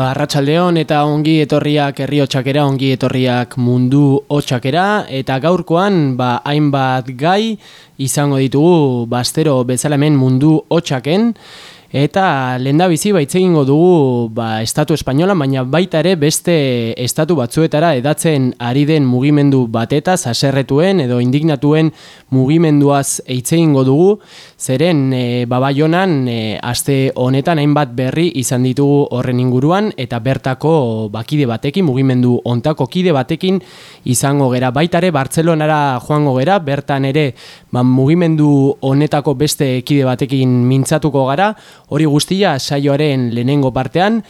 Ba, Arratxaldeon eta ongi etorriak herri hotxakera, ongi etorriak mundu hotxakera, eta gaurkoan, ba, hainbat gai izango ditugu, bastero bezala hemen mundu hotxaken, Eta lenda bizi baitz egingo dugu ba, estatu espainola, baina baita ere beste estatu batzuetara edatzen ari den mugimendu bateta, zaserretuen edo indignatuen mugimenduaz eitze egingo dugu, zeren e, babaionan e, aste honetan hainbat berri izan ditugu horren inguruan, eta bertako bakide batekin, mugimendu ontako kide batekin izango gera. Baita ere Bartzelonara joango gera, bertan ere ba, mugimendu honetako beste kide batekin mintzatuko gara, Hori guztia saioaren lehenengo partean,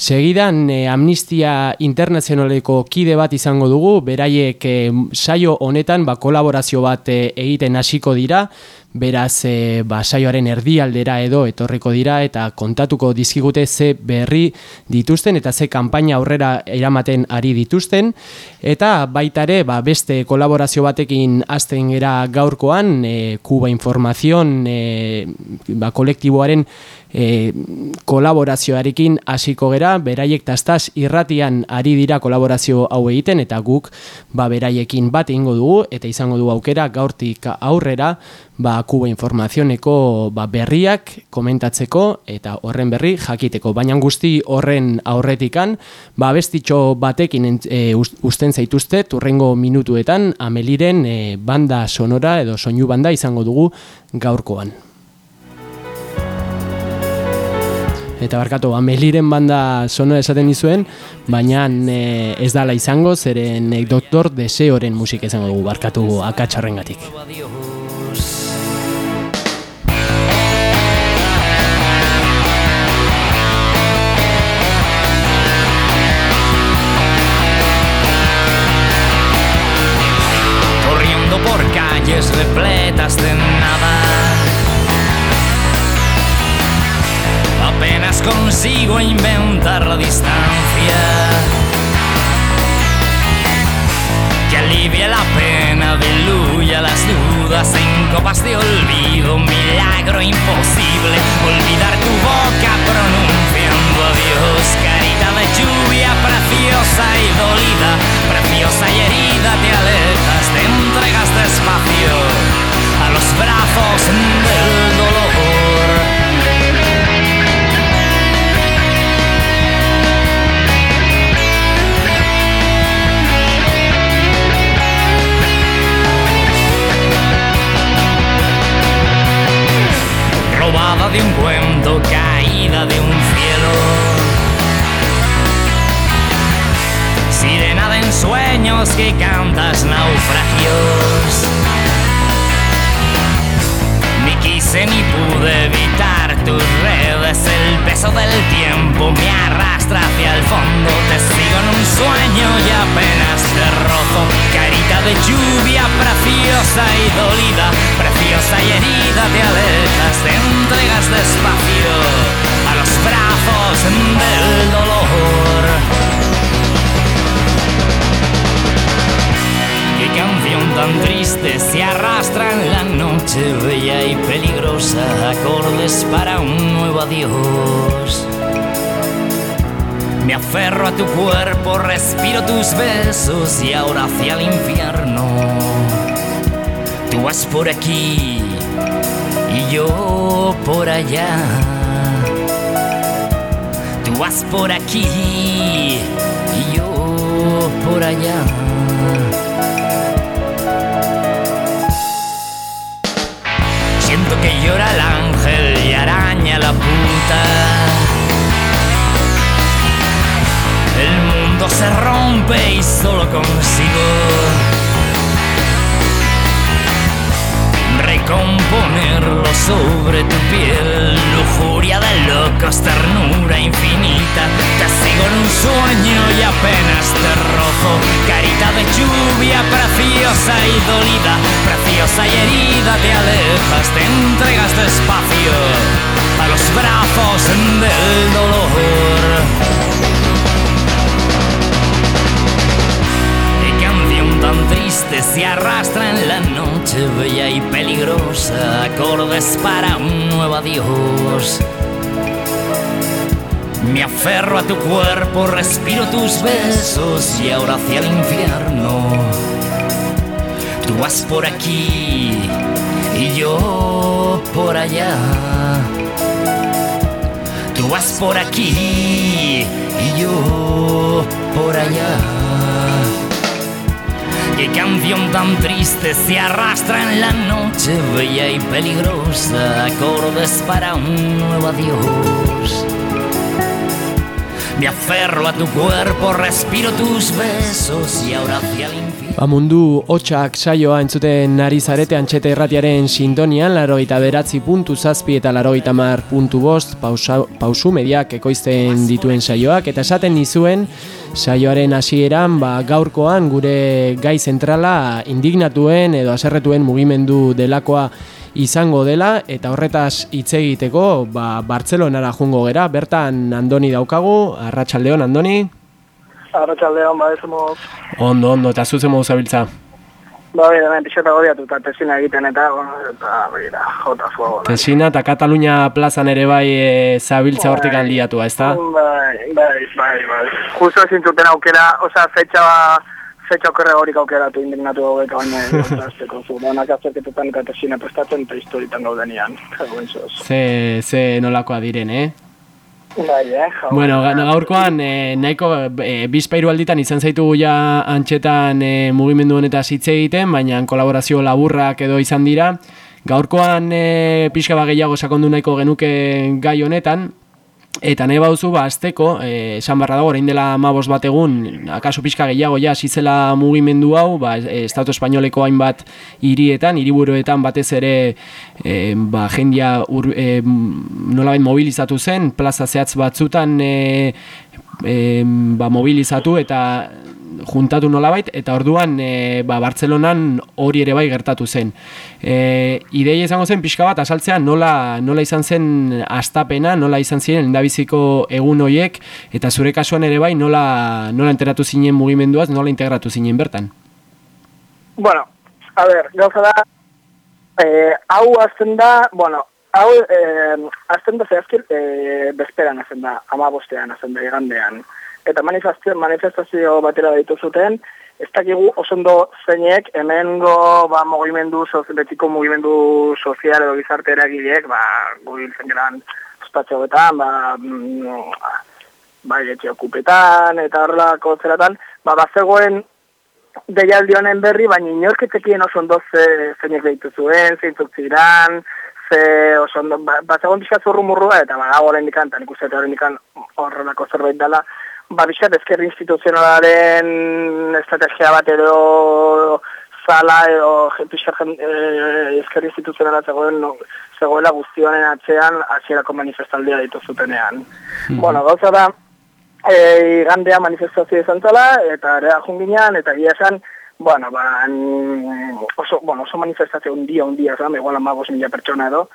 segidan e, Amnistia Internazionaleko kide bat izango dugu, beraiek e, saio honetan ba, kolaborazio bat e, egiten hasiko dira, beraz e, ba, saioaren erdialdera edo etorriko dira eta kontatuko dizkigute ze berri dituzten eta ze kanpaina aurrera eramaten ari dituzten. Eta baita ere ba, beste kolaborazio batekin hasten gera gaurkoan e, Kuba Informazion e, ba, kolektiboaren e, kolaborazioarekin hasiko gera, beraiek tastaz irratian ari dira kolaborazio hau egiten eta guk ba, beraiekin bat egingo dugu eta izango du aukera gaurtik aurrera ba, kuba informazioneko ba, berriak komentatzeko eta horren berri jakiteko. Baina guzti horren aurretikan, ba, bestitxo batekin e, usten zaituzte, turrengo minutuetan, ameliren e, banda sonora edo soinu banda izango dugu gaurkoan. Eta barkatu, ameliren banda sono esaten dizuen, baina e, ez dala izango, zeren e, doktor deseoren musik izango dugu, barkatu akatxarren consigo inventar la distancia que alivia la pena, diluya las dudas en copas de olvido, milagro imposible, olvidar tu boca pronunciando adiós, carita de lluvia preciosa y dolida, preciosa y herida, te alejas, te entregas despacio a los brazos del dolor. De un cuento, caída de un cielo. Sirena de ensueños que cantas naufragios. Ni quise ni pude evitar tus redes, el peso del tiempo me arrastra hacia el fondo. Te sigo en un sueño y apenas de lluvia preciosa y dolida, preciosa y herida, te alejas, te entregas despacio a los brazos del dolor. Qué canción tan triste se arrastra en la noche bella y peligrosa, acordes para un nuevo adiós. Me aferro a tu cuerpo, respiro tus besos y ahora hacia el infierno. Tú vas por aquí y yo por allá. Tú vas por aquí y yo por allá. Siento que llora el ángel y araña la puta. El mundo se rompe y solo consigo recomponerlo sobre tu piel. Lujuria de locos, ternura infinita. Te sigo con un sueño y apenas te rozo. Carita de lluvia preciosa y dolida, preciosa y herida, te alejas, te entregas despacio a los brazos del dolor. Triste se arrastra en la noche bella y peligrosa, acordes para un nuevo adiós. Me aferro a tu cuerpo, respiro tus besos y ahora hacia el infierno. Tú vas por aquí y yo por allá. Tú vas por aquí y yo por allá. Qué canción tan triste se arrastra en la noche bella y peligrosa, acordes para un nuevo adiós. Me aferro a tu cuerpo, respiro tus besos y ahora hacia el infierno. Ba mundu hotxak saioa entzuten nari zarete antxete erratiaren sintonian, larogeita beratzi puntu zazpi eta larogeita mar puntu bost pausu mediak ekoizten dituen saioak, eta esaten nizuen saioaren hasieran ba, gaurkoan gure gai zentrala indignatuen edo aserretuen mugimendu delakoa izango dela eta horretaz hitz egiteko ba, Bartzelonara jungo gera, bertan Andoni daukagu, Arratxaldeon Andoni? Arratxaldeon, ba, ez moz. Ondo, ondo, eta zuzen modu zabiltza? Ba, bera, hemen pixeta godiatu eta tesina egiten eta, bueno, eta, bera, jota zua. Tesina eta Katalunia plazan ere bai e, zabiltza bai, hortik handiatu, ez da? Bai, bai, bai, bai. Justo ezin zuten aukera, oza, fetxa fetxa okerre horik aukeratu indignatu hau eta baina azteko zu. Banak azterketetan eta tesina prestatzen eta historietan gaudenian. Ze, ze nolakoa diren, eh? Bai, eh, bueno, gaurkoan eh, nahiko eh, bizpairu alditan izan zaitu ja antxetan eh, mugimendu honetaz hitz egiten, baina kolaborazio laburrak edo izan dira. Gaurkoan eh, pixka bageiago sakondu nahiko genuke gai honetan, Eta nahi bauzu, ba, azteko, eh, esan barra dago, orain dela mabos bat egun, akaso pixka gehiago, ja, zizela mugimendu hau, ba, Estatu Espainoleko hainbat hirietan, hiriburuetan batez ere, e, ba, jendia ur, e, nolabait mobilizatu zen, plaza zehatz batzutan e, e, ba, mobilizatu eta juntatu nolabait eta orduan e, ba, Bartzelonan hori ere bai gertatu zen. E, ideia izango zen pixka bat asaltzea nola, nola izan zen astapena, nola izan ziren endabiziko egun hoiek eta zure kasuan ere bai nola, nola enteratu zinen mugimenduaz, nola integratu zinen bertan? Bueno, a ver, gauza da, eh, hau azten da, bueno, hau eh, azten da zehazkil eh, bezperan azten da, ama bostean azten da, igandean eta manifestazio, manifestazio batera ditu zuten, ez dakigu osondo zeinek hemengo ba, mugimendu, betiko mugimendu sozial edo gizarte eragileek, ba, gubiltzen geran espazio betan, ba, mm, ba, etxe okupetan, eta horrelako zeratan, ba, bazegoen deialdi honen berri, baina inorketekien oso ondo ze, zeinek behitu zuen, zeintzuk ziren, ze oso ondo, ba, bazegoen pixka zurru murrua, eta ba, gau horrein dikan, eta nik uste horrelako zerbait dela, ba, bizkat ezker instituzionalaren estrategia bat edo zala edo bizkat eh, ezker instituzionala zegoen no, zegoela guztionen atzean hasierako manifestaldea ditu zutenean. Mm Bueno, gauza da, e, gandea manifestazio izan zala, eta ere junginean, eta gira esan, bueno, ba, oso, bueno, oso manifestazio un dia, un dia, zan, igual amagos mila pertsona edo,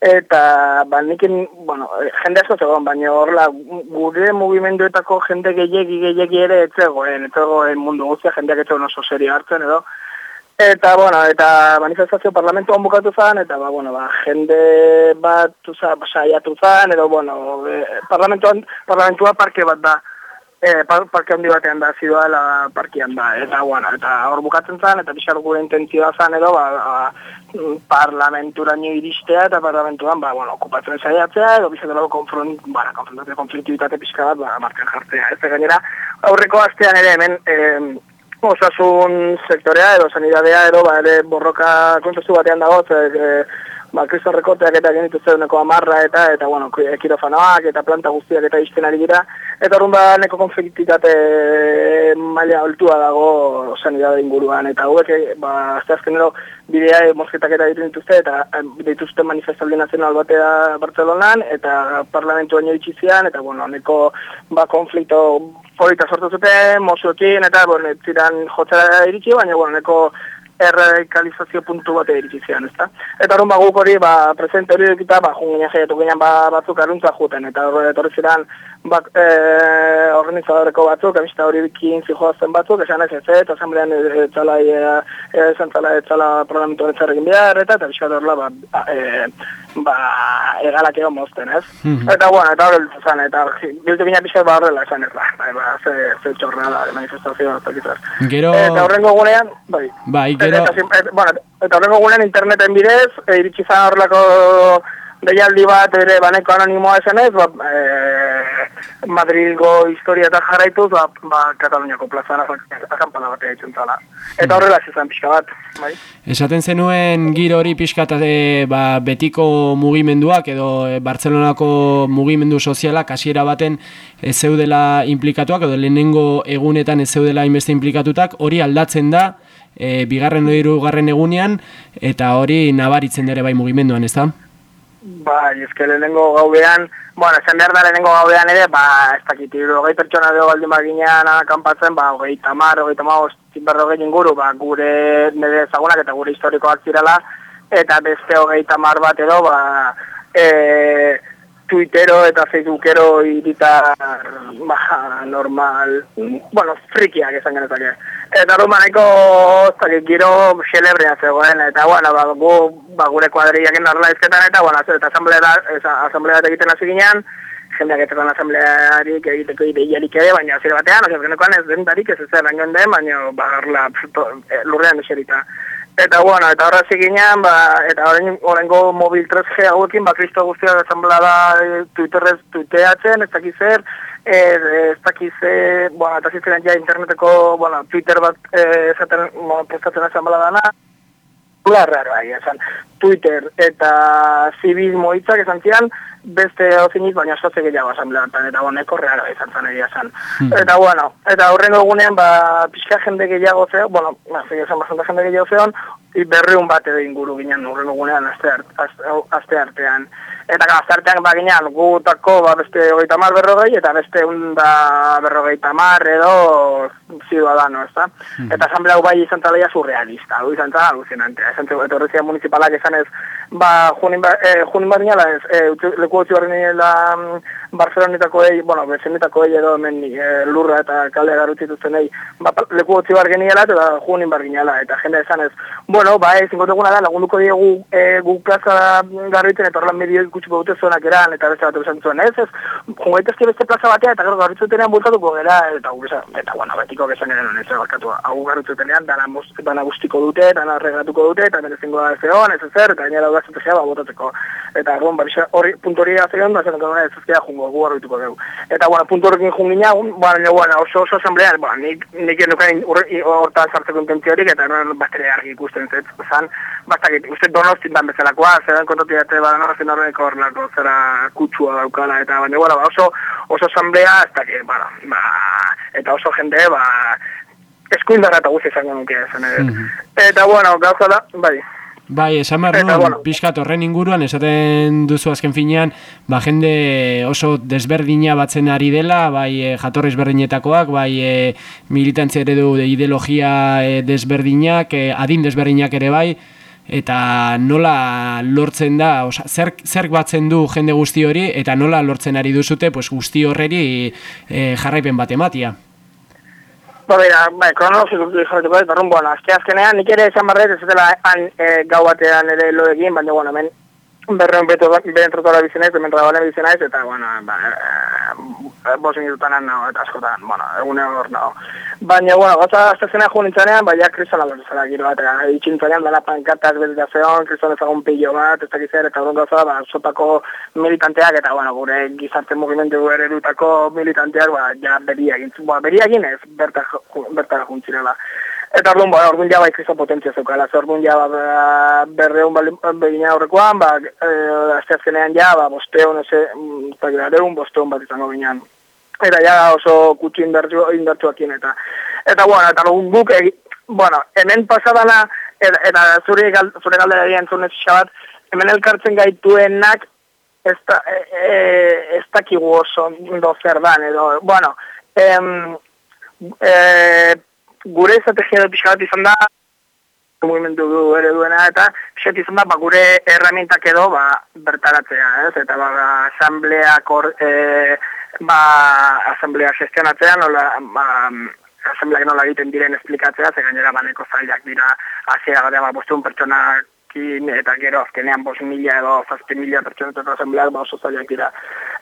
Eta, ba, nikin, bueno, jende asko zegoen, baina horla, gure mugimenduetako jende gehiagi gehiagi ere etzegoen, etzegoen mundu guztia jendeak etzegoen oso serio hartzen edo. Eta, bueno, eta manifestazio parlamentuan bukatu zen, eta, ba, bueno, ba, jende bat saiatu zen, edo, bueno, e, parlamentua parke bat da e, parke handi batean da, zidua la parkian da, eta bueno, eta hor bukatzen zen, eta pixar gure intentzioa zen edo, ba, ba, parlamentura nio iristea, eta parlamentuan, ba, bueno, okupatzen zaiatzea, edo bizat dago konfront, bara, konfrontazio konfliktibitate pixka bat, ba, marken jartzea, ez da gainera, aurreko astean ere hemen, e, osasun sektorea edo sanidadea edo ba ere borroka kontestu batean dago e, ba, kriston rekorteak eta genitu zeuneko amarra eta, eta, bueno, kirofanoak eta planta guztiak eta izten ari dira. Eta horren ba, neko konfliktitate maila altua dago sanidade inguruan. Eta hauek, ba, azte azkenero, bidea mosketak eta ditu dituzte, eta dituzte manifestaldi nazional batea Bartzelonan, eta parlamentu baino itxizian, eta, bueno, neko, ba, konflikto polita sortu zuten, mozuekin, eta, bueno, ziren jotzera iritsi, baina, bueno, neko erradikalizazio puntu bat iritsi zian, ezta? Eta horren ba, guk hori, ba, presente hori dukita, ba, jungin jaiatu ginen ba, batzuk aruntza juten, eta horre ziren, ba, e, organizadoreko batzuk, abista hori bikin zijoazten batzuk, esan ez ez ez, asamblean etzala, esan zala, etzala programatu honetzarrekin behar, eta, eta bizkat horrela, ba, e, ba, egalak egon mozten, ez? Mhm. Eta, bueno, eta horrela zan, eta biltu bina pixkat ba horrela esan ez, ba, ba, ba ze, ze txorra da, manifestazioa, eta Gero... Eta horrengo gunean, bai. Bai, gero... Eta, eta, bueno, eta horrengo gunean interneten bidez, e, iritsi zan horrelako deialdi bat ere baneko anonimoa esan ez, ba, e, Madrilgo historia eta jarraituz, ba, ba Kataluniako plazan akampana batea ditzen zala. Eta horrela zizan pixka bat, bai? Esaten zenuen giro hori pixka e, ba, betiko mugimenduak edo e, Bartzelonako mugimendu sozialak hasiera baten ez zeudela implikatuak edo lehenengo egunetan ez zeudela inbeste implikatutak, hori aldatzen da, e, bigarren oiru garren egunean, eta hori nabaritzen ere bai mugimenduan, ez Bai, ezke lehenengo gaudean, bueno, esan behar da lehenengo gaudean ere, ba, ez dakit, hogei pertsona dugu baldin baginean kanpatzen, ba, hogei tamar, hogei tamar, hogei inguru, ba, gure nire ezagunak eta gure historikoak zirela, eta beste hogei tamar bat edo, ba, e, Twittero eta Facebookero irita ba, normal, bueno, frikiak esan genezake. Eta hori maneko, zakit, giro xelebrea zegoen, eta bueno, ba, gu, ba, gure kuadriak indarla izketan, eta bueno, eta asamblea egiten hasi ginean, jendeak ez zegoen asamblearik egiteko ideiarik ere, baina zire batean, oza, genekoan ez den darik ez zer, den, baina ba, eh, lurrean eserita. Eta bueno, eta horra ziginean, ba, eta horrengo mobil 3G hauekin, ba, kristo guztia esanbla da e, Twitterrez tuiteatzen, ez dakiz zer, ez, ez dakiz zer, bueno, eta zitzen ja interneteko, bueno, Twitter bat e, esaten, bueno, postatzen esanbla dana, Gula raro, bai, esan, Twitter eta zivismo hitzak esan zian, beste ozinik, baina sotze gehiago asamblea bat, eta boneko reala izan zan egia zan. Hmm. Eta bueno, eta horrengo egunean, ba, pixka jende gehiago zeo, bueno, ba, zege zan bastante jende gehiago zeon, berreun bat edo inguru ginen horrengo egunean azte, art, azte artean. Eta gaztartean baginean gutako ba, beste hogeita mar berrogei eta beste unda berrogeita mar edo ziudadano, ez da? Mm. Eta asamblea bai izan taleia surrealista, hau izan tala alucinante. Esan eta horrezia municipalak esan ez, ba, junin, ba, eh, junin bat nila, eh, leku hotzi horren nila Barcelonetako egi, bueno, bezenetako egi edo hemen e, lurra eta kalde garutzituzten egi, ba, leku hotzi bar geniela eta junin bar geniela, eta jende esan ez, bueno, ba, ez ingoteguna da, lagunduko diegu e, gu plaza garritzen eta horrelan medio ikutsiko dute zonak eran, eta beste bat esan zuen, ez, ez, jungaitezke beste plaza batea, eta gero garritzutenean bultatuko gara, eta gu eta bueno, betiko gesan garen honetan, barkatu, hau garritzutenean, dana, dana guztiko dute, dana regratuko dute, eta merezingo da ez egon, ez ezer, eta gainera da zentzea, ba, botatzeko, eta erron, ba, hori, puntu hori azegon, da, zen, ez ezkera gu garrituko dugu. Eta, bueno, puntu horrekin jungina, bueno, bueno, oso, oso asamblean, bueno, nik, nik nukain hortan sartzeko intentziorik, eta no, bastere argi ikusten, ez, zan, bastak, uste donostin dan bezalakoa, zeran kontatu dute, ba, norrazin horreko horrelako, zera kutsua daukala, eta baina, bueno, ba, oso, oso asamblea, ez da, ba, ba, eta oso jende, ba, eskuindara eta guzti izango nuke, zen, mm -hmm. eta, bueno, gauza da, bai, Bai, esan behar nuen, bueno. pixkat horren inguruan, esaten duzu azken finean, ba, jende oso desberdina batzen ari dela, bai e, jatorriz berdinetakoak, bai e, militantzia ere du ideologia e, desberdinak, e, adin desberdinak ere bai, eta nola lortzen da, oza, zer, zer batzen du jende guzti hori, eta nola lortzen ari duzute pues, guzti horreri e, jarraipen bat ematia. Ba, bera, bai, kronologiko jarretuko dut, barrun, bueno, azke azkenean, nik ere esan barret, ez dela han e, gau batean ere lo egin, baina, bueno, men, berreun beto behen trotora bizinez, hemen rabalen bizinez, eta, bueno, ba, e, bosin itutan nago, eta askotan, bueno, egune hor nago. Baina, bueno, gota aztezena jo nintzanean, baina kriston alor zara giro bat, e, itxintzanean dala pankartaz bezitazeon, kriston ezagun pillo bat, ez dakizer, eta hori gauza, ba, sotako militanteak, eta, bueno, gure gizarte movimentu ere dutako militanteak, ba, ja, beria egin, ba, beria egin ez, berta, juntzirela. Eta orduan, ba, orduan jaba ikrizo potentzia zeukala, ze orduan jaba ba, berreun begina horrekoan, ba, e, azteazkenean ja, ba, bosteon, eze, mm, eta gareun, bosteon bat izango ginean. Eta ja oso kutsu indartu, indartuakien, eta, eta, bueno, eta orduan guk, egi, bueno, hemen pasadana, eta, eta zure, gal, zure galdera egin zunez xabat, hemen elkartzen gaituenak, ez da, e, e, ez dakigu oso do zer dan, edo, bueno, em, e, gure estrategia da pixka bat izan da, mugimendu du ere duena, eta pixka izan da, ba, gure erramientak edo, ba, bertaratzea, ez? Eta, ba, asambleak hor, e, ba, asamblea gestionatzea, nola, ba, asambleak nola egiten diren esplikatzea, ze gainera baneko zailak dira, hasiera gara, ba, bostun pertsonak eta gero azkenean bos mila edo zazpi mila pertsonetan asambleak ba oso zailak dira.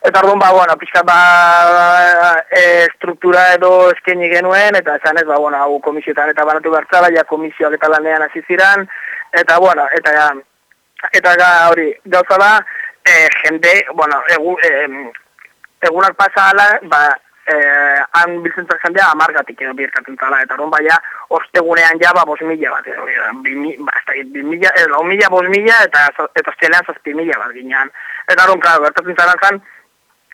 Eta orduan, ba, bueno, pixka, ba, e, struktura edo eskaini genuen, eta esan ez, ba, bueno, hau komisioetan eta baratu bertzala, ja komisioak eta lanean hasi ziran, eta, bueno, eta, ja, eta ga, hori, gauza da, e, jende, bueno, egu, e, egunak pasa ala, ba, eh, han biltzen zen jendea amargatik edo birkatzen zala, eta orduan baina ostegunean ja, ba, bos mila bat, edo, ba, ez bi mila, mila, bos mila, eta, eta ostelean zazpi mila bat ginean. Eta orduan, klar, bertatzen zara zan,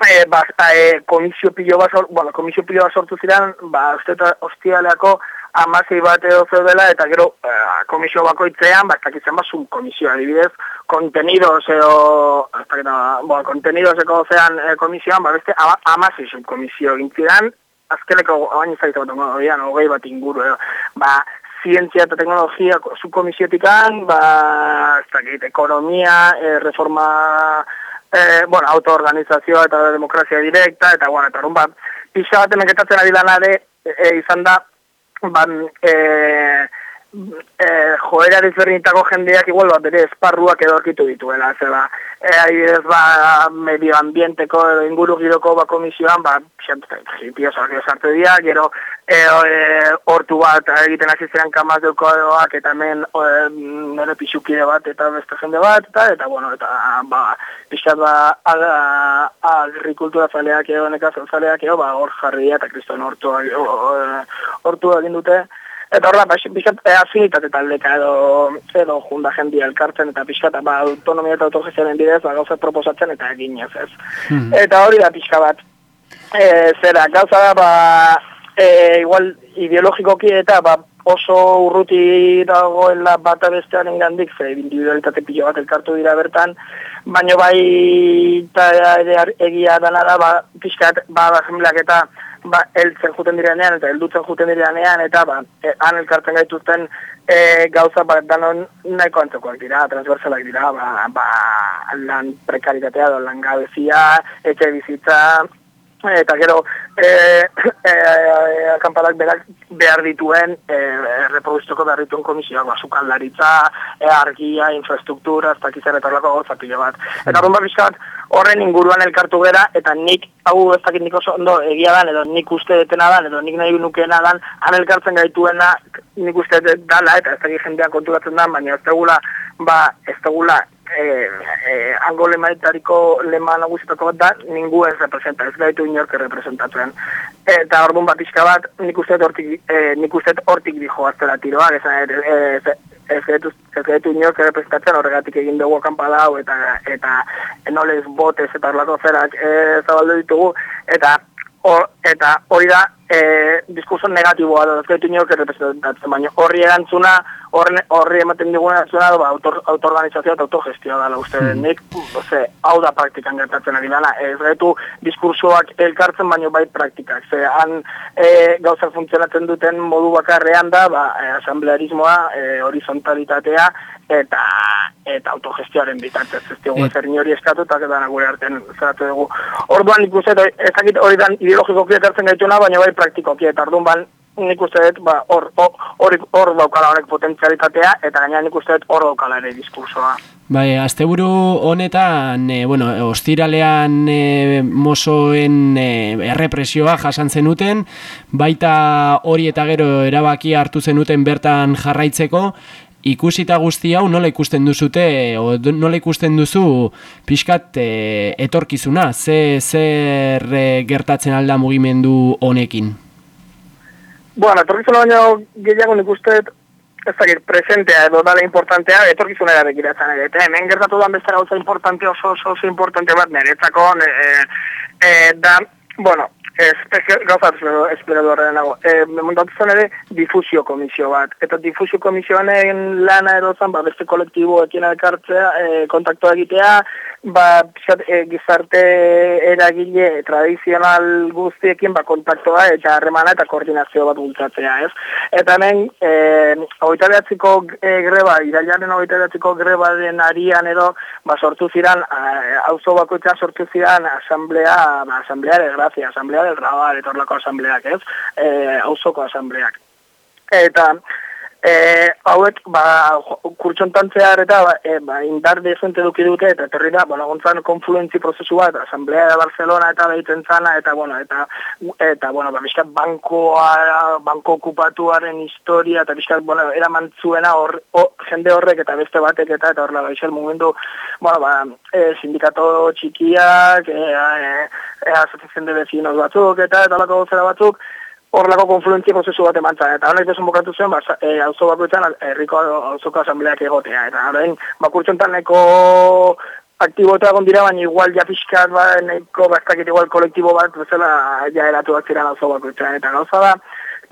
e, ba, e, komisio pilo bat, bueno, komisio pilo bat sortu ziren, ba, uste eta ostialeako amasei bat edo dela, eta gero e, komisio bakoitzean, ba, ez dakitzen ba, subkomisio, adibidez, kontenidos edo, ez dakit, bueno, kontenidos eko zean e, komisioan, ba, beste, amasei subkomisio gintzidan, azkeneko, baina zaitu bat, oian, hogei bat inguru, edo, ba, zientzia eta teknologia subkomisiotikan, ba, ez dakit, ekonomia, e, reforma, e, bueno, autoorganizazioa eta demokrazia direkta, eta, bueno, eta arun, ba, pixa bat emeketatzen ari lanare, e, izan da, ban, e, e, joera dizberdinetako jendeak igual bat bere esparruak edo orkitu dituela, zeba, e, adibidez ba medioambienteko edo inguru giroko ba komisioan, ba, pio sartu dira, gero e, e, hortu bat egiten hasi ziren kamaz deukoak eta hemen nire pixukide bat eta beste jende bat, eta, eta bueno, eta ba, pixat ba, agrikultura zaleak edo, nekazan zaleak edo, ba, hor jarria eta kriston hortu, hortu egin dute, Eta horra, ba, pixkat, e, afinitate taldeka edo, edo junda jendia elkartzen, eta pixkat, ba, autonomia eta autogestioaren bidez, ba, gauza proposatzen eta egin ez. Hmm. Eta hori da pixka bat. E, zera, gauza da, ba, e, igual, ideologikoki eta, ba, oso urruti dagoela bat abestearen gandik, ze individualitate pilo bat elkartu dira bertan, baino bai, eta egia dana da, ba, pixkat, ba, ba, eta, ba, eltzen juten direnean eta eldutzen juten direnean eta ba, e, han elkartzen gaituzten e, gauza bat danon nahiko antzekoak dira, transversalak dira, ba, ba, lan prekaritatea, lan gabezia, etxe bizitza, eta gero e, e, e, berak behar dituen e, reproduztuko behar dituen komisioak ba, sukaldaritza, e, argia, infrastruktura, ez dakizan eta lako gozapile bat. Eta rumba bizkat, horren inguruan elkartu gera, eta nik, hau ez dakit nik oso ondo egia dan, edo nik uste detena dan, edo nik nahi nukeena dan, han elkartzen gaituena, nik uste dala, eta ez dakit jendeak konturatzen da, baina ez tegula, ba, ez tegula, eh, eh, hango lemaitariko lema nagusietako bat da, ningu ez representa, ez gaitu inorke representatzen. Eta orduan bat izka bat, nik uste hortik, eh, nik uste hortik dijo aztera tiroa, ez, ez, ez, ez gaitu inorke representatzen, horregatik egin dugu akampada hau, eta, eta enolez botez eta horlako zerak eh, zabaldu ditugu, eta Or, eta hori da, e, diskurso negatiboa da, ez gaitu inorke representatzen, baina horri erantzuna, horri ematen diguna zuna, ba, autor, autorganizazioa eta autogestioa dela uste mm. nik, ze, hau da praktikan gertatzen ari dela, ez gaitu diskursoak elkartzen baino bai praktikak, ze han e, gauza funtzionatzen duten modu bakarrean da, ba, e, asamblearismoa, e, horizontalitatea, eta eta autogestioaren bitartez, ez dugu zer hori eskatu, eta gure gure artean zeratu dugu. Orduan ikusten, ezakit hori dan ideologikoki ekartzen gaituna, baina bai praktikoki, eta orduan ban, nik uste dut, ba, hor, hor, hor daukala horrek potentzialitatea, eta gaina nik uste dut hor daukala ere diskursoa. Bai, asteburu honetan, e, bueno, ostiralean e, mozoen e, errepresioa jasan zenuten, baita hori eta gero erabaki hartu zenuten bertan jarraitzeko, ikusita guzti hau nola ikusten duzute, o nola ikusten duzu pixkat e, etorkizuna, ze, zer gertatzen alda mugimendu honekin? Bueno, etorkizuna baino gehiago nik uste, ez dakit, presentea edo dala importantea, etorkizunera begiratzen ere. Eta hemen gertatu duan beste gauza importante oso oso, oso importante bat niretzako, e, e, da, bueno, gauza espero horren nago. E, Montatu zen ere difusio komisio bat. Eta difusio komisioanen lana edo zen, ba, beste kolektiboekin elkartzea, e, kontaktua egitea, ba, e, gizarte eragile tradizional guztiekin ba, kontaktoa eta harremana eta koordinazio bat bultzatzea, ez? Eta hemen, e, oita behatziko e, greba, irailaren oita behatziko greba den arian edo, ba, sortu ziren, auzo bakoitza sortu ziren asamblea, ba, asamblea de grazia, asamblea del rabar, etorlako asambleak, ez? E, auzoko asambleak. Eta, E, hauek, ba, kurtsontan zehar eta ba, e, ba, indar dezente duki dute, eta etorri da, bueno, gontzan konfluentzi prozesu bat, Asamblea de Barcelona eta behiten zana, eta, bueno, eta, eta, bueno, ba, bizkat bankoa, banko okupatuaren historia, eta bizkat, bueno, eraman zuena hor, jende horrek eta beste batek eta, eta horrela, ba, mugimendu, bueno, ba, e, sindikato txikiak, e, e, e, asociación de vecinos batzuk, eta, eta lako zera batzuk, horrelako konfluentzia prozesu bat eman eta honek desun bokatu zen, ba, e, auzo bakoetan, herriko auzoko asambleak egotea, eta horrein, bakurtxontan neko aktibota egon dira, baina igual ja pixkat, ba, neko bastakit igual kolektibo bat, bezala, ja eratu bat ziren auzo bakoetan, eta gauza da,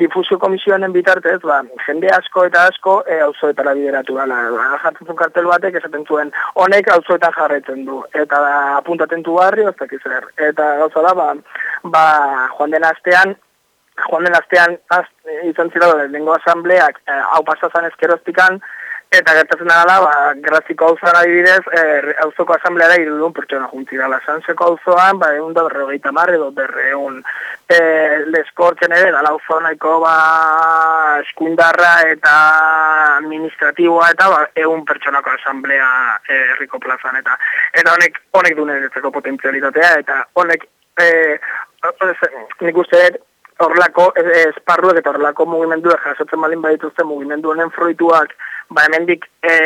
difusio komisionen bitartez, ba, jende asko eta asko e, auzoetara bideratu gala. Ba, jartzen zuen kartel batek, esaten zuen, honek auzoetan jarretzen du. Eta da, apuntaten du barri, oztak izler. Eta gauza da, ba, ba, joan den astean, joan den astean az, izan zira da, lengo asambleak eh, hau pasazan ezkeroztikan, eta gertatzen dara, ba, graziko hau zara dibidez, eh, auzoko asambleara irudun pertsona juntzira. La sanseko hau zoan, ba, egun da berrogeita marre, do berreun eh, leskortzen ere, da lau zonaiko, ba, eskundarra eta administratiboa, eta ba, egun pertsonako asamblea herriko plazan, eta eta honek, honek duen potentzialitatea, eta honek, eh, nik uste horrelako esparruak eta horrelako mugimenduak jasotzen balin badituzte mugimendu honen fruituak ba hemendik e,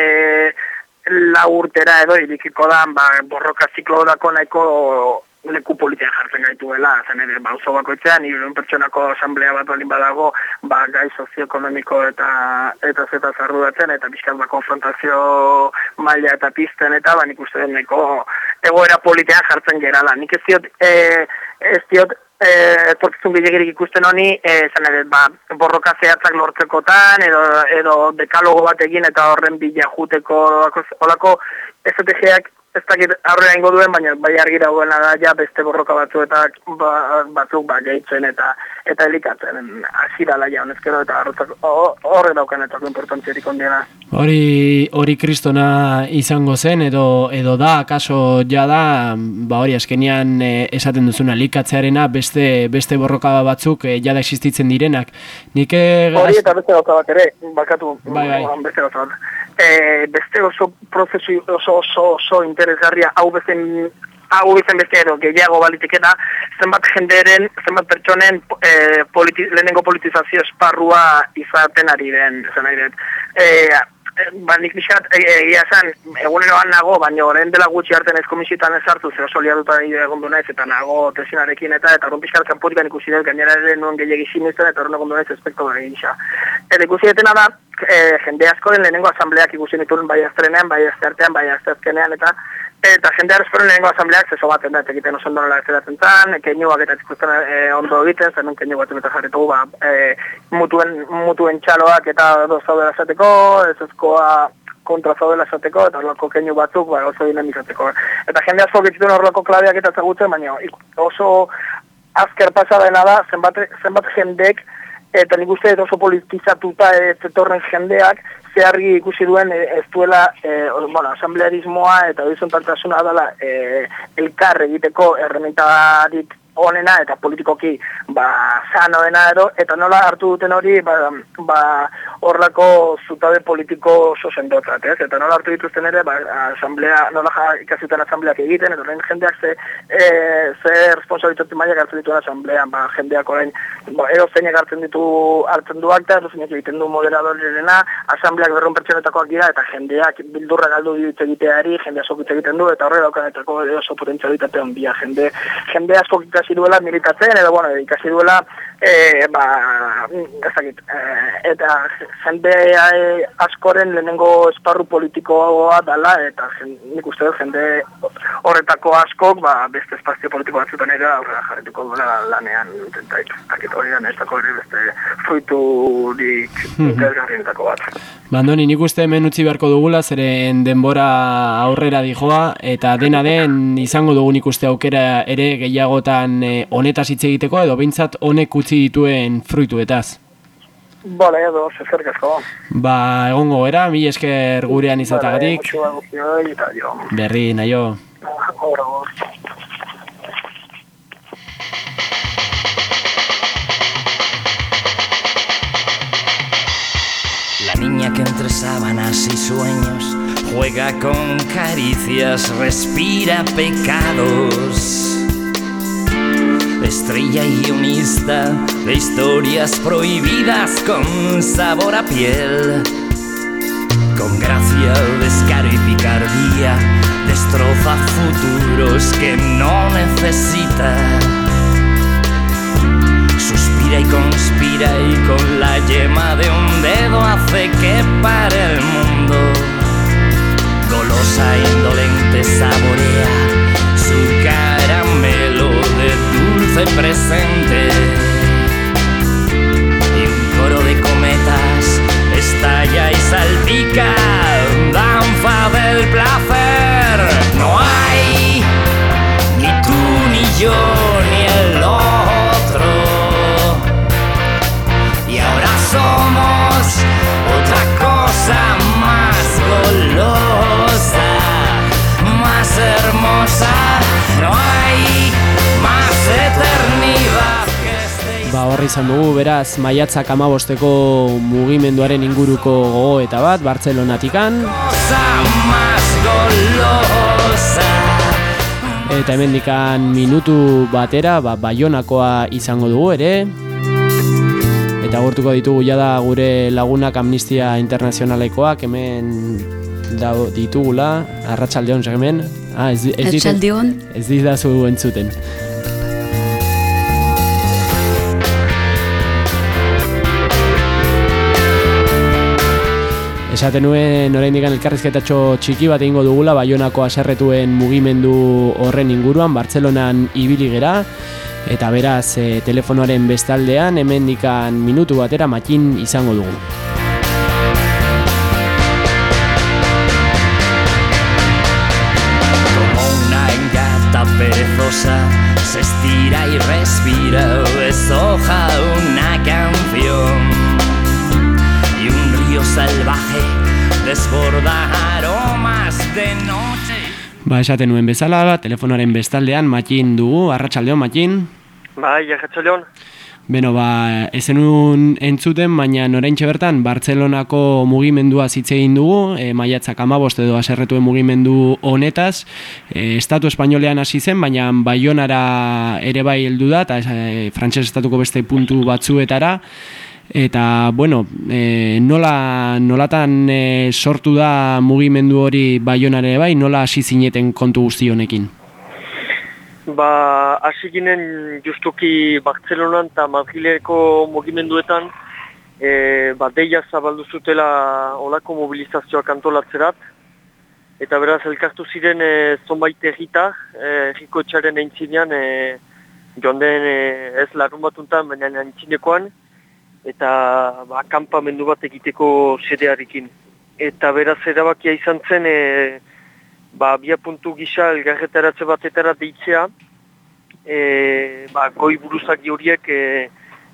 la urtera edo irikiko da ba, borroka ziklo dako nahiko leku politia jartzen gaituela, zen ere, ba, oso bakoitzean, irun pertsonako asamblea bat balin badago, ba, gai sozioekonomiko eta eta zeta zarrudatzen, eta bizkat ba, konfrontazio maila eta pizten, eta ba, nik uste deneko egoera politia jartzen gerala. Nik ez diot, e, ez diot, eh etorkizun gehiagirik ikusten honi, eh zan ere, ba, borroka zehatzak lortzekotan edo edo dekalogo bat egin eta horren bila juteko olako estrategiak ez dakit aurrera ingo duen, baina bai argi dagoena da ja beste borroka batzuetak ba, batzuk ba gehitzen eta eta elikatzen hasi da laia honezkero eta horre daukan eta importantziarik ondiena. Hori hori kristona izango zen edo edo da kaso ja da ba hori askenean e, esaten duzuna likatzearena beste beste borroka batzuk e, jada existitzen direnak. Nik e, hori eta beste gauza bat ere, bakatu bai, bai. beste gauza bat. E, beste oso prozesu oso oso oso interesgarria hau bezen hau bezen beste edo gehiago balitekena zenbat jenderen, zenbat pertsonen e, politi, lehenengo politizazio esparrua izaten ari den zen ari den. E, ba, nik niskat, egia e, zen, eguneroan nago, baina orain dela gutxi hartzen ez komisitan ez hartu, zer oso liaduta egon du naiz, eta nago tesinarekin eta, eta horren pixkat kanporikan ikusi dut, gainera ere nuen gehiagi sinisten, eta horren egon du naiz espekto da gisa. Eta ikusi detena da, e, jende asko den lehenengo asambleak ikusi nituen bai aztrenean, bai aztertean, bai aztertkenean, eta Eta jende arrezkoren lehenko asambleak zezo baten da, egiten oso ondonola ez eratzen zan, keinu eta ikusten e, ondo egiten, zen nun keinu baten eta jarretu ba, e, mutuen, mutuen txaloak eta do zaudela esateko, ez ezkoa kontra zaudela esateko, eta horlako keinu batzuk ba, oso dinamizateko. Eta jende asko gitzituen horlako klabeak eta zagutzen, baina oso azker pasadena da, zenbat, zenbat jendek, eta nik uste oso politizatuta ez etorren jendeak, zehargi ikusi duen e, ez duela e, bueno, asamblearismoa eta horizontaltasuna dela e, elkar egiteko errementarik onena eta politikoki ba, sanoena edo, eta nola hartu duten hori ba, ba, horrako zutabe politiko oso sendotzat, ez? Eta nola hartu dituzten ere, ba, asamblea, nola ja, ikasuten asambleak egiten, eta orain jendeak ze, e, ze responsabilitate maila hartzen dituen asamblean, ba, jendeak orain, ba, edo zeinek hartzen ditu hartzen du akta, edo zeinek egiten du moderadorena, asambleak berrun pertsonetakoak dira, eta jendeak bildurra galdu ditut egiteari, jende asko egiten du, eta horre daukanetako oso potentzialitate ondia, jende, jende asko ikasi duela militatzen, edo, bueno, ikasi duela, e, ba, ezakit, e, eta jende e, askoren lehenengo esparru politikoa dala, eta jen, nik uste dut jende horretako askok, ba, beste espazio politiko batzutan ere aurrera jarretuko duela lanean, eta hori da nestako ere beste fruitu dik mhm. interesgarrienetako bat. Bandoni, nik uste hemen utzi beharko dugula, zeren denbora aurrera dijoa, eta dena den izango dugu nik uste aukera ere gehiagotan e, honetaz hitz egiteko, edo bintzat honek utzi dituen fruituetaz. Bale, edo, zezerk asko. Ba, egongo era, mi esker gurean izatagatik. Berri, naio. La niña que entre sábanas y sueños juega con caricias, respira pecados estrella guionista de historias prohibidas con sabor a piel. Con gracia, descaro y picardía, destroza futuros que no necesita. Y conspira y con la yema de un dedo hace que pare el mundo. Golosa, indolente, saborea su caramelo de presente. Y un coro de cometas estalla y salpica danza del placer. No hay ni tú ni yo Ba, horri izan dugu, beraz, maiatzak amabosteko mugimenduaren inguruko gogo eta bat, Bartzelonatikan. Eta hemen dikan minutu batera, ba, baionakoa izango dugu ere. Eta gortuko ditugu jada gure lagunak amnistia internazionalekoak hemen ditugula, arratsaldeon hemen. Ah, ez, ez, ez, ez, ez entzuten. Esaten nuen oraindik elkarrizketatxo txiki bat egingo dugula Baionako aserretuen mugimendu horren inguruan Bartzelonan ibili gera eta beraz e, telefonoaren bestaldean hemendikan minutu batera makin izango dugu. Ba, esaten nuen bezala, telefonoaren bestaldean, makin dugu, arratsaldeon makin. Bai, arratsaldeon. Beno, ba, ezenun entzuten, baina noraintxe bertan, Bartzelonako mugimendua zitze egin dugu, e, maiatzak amabost edo aserretuen mugimendu honetaz, e, Estatu Espainolean hasi zen, baina Baionara ere bai heldu da, eta e, frantses estatuko beste puntu batzuetara, Eta, bueno, e, nola, nolatan e, sortu da mugimendu hori baionare bai, nola hasi zineten kontu guzti honekin? Ba, hasi ginen justuki Bartzelonan eta Madrileko mugimenduetan e, ba, deia zabaldu zutela olako mobilizazioak antolatzerat. Eta beraz, elkartu ziren e, zonbait errita, erriko etxaren eintzinean, e, joan den e, ez larun batuntan, baina eintzinekoan, eta ba, kampamendu bat egiteko sedearekin. Eta beraz erabakia izan zen, e, ba, bia puntu gisa elgarretaratze batetara deitzea, e, ba, goi buruzak horiek e,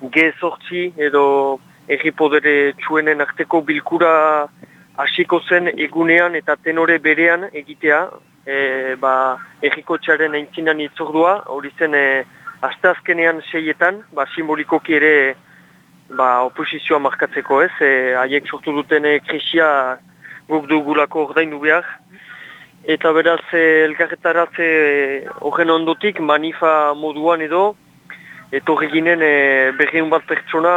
G-sortzi edo erripodere txuenen arteko bilkura hasiko zen egunean eta tenore berean egitea, e, ba, erriko txaren aintzinan itzordua, hori zen e, azte azkenean seietan, ba, simbolikoki ere ba, oposizioa markatzeko ez, e, haiek sortu duten e, krisia guk dugulako ordaindu behar. Eta beraz, e, elkarretaratze horren ondotik, manifa moduan edo, etorri ginen e, berriun bat pertsona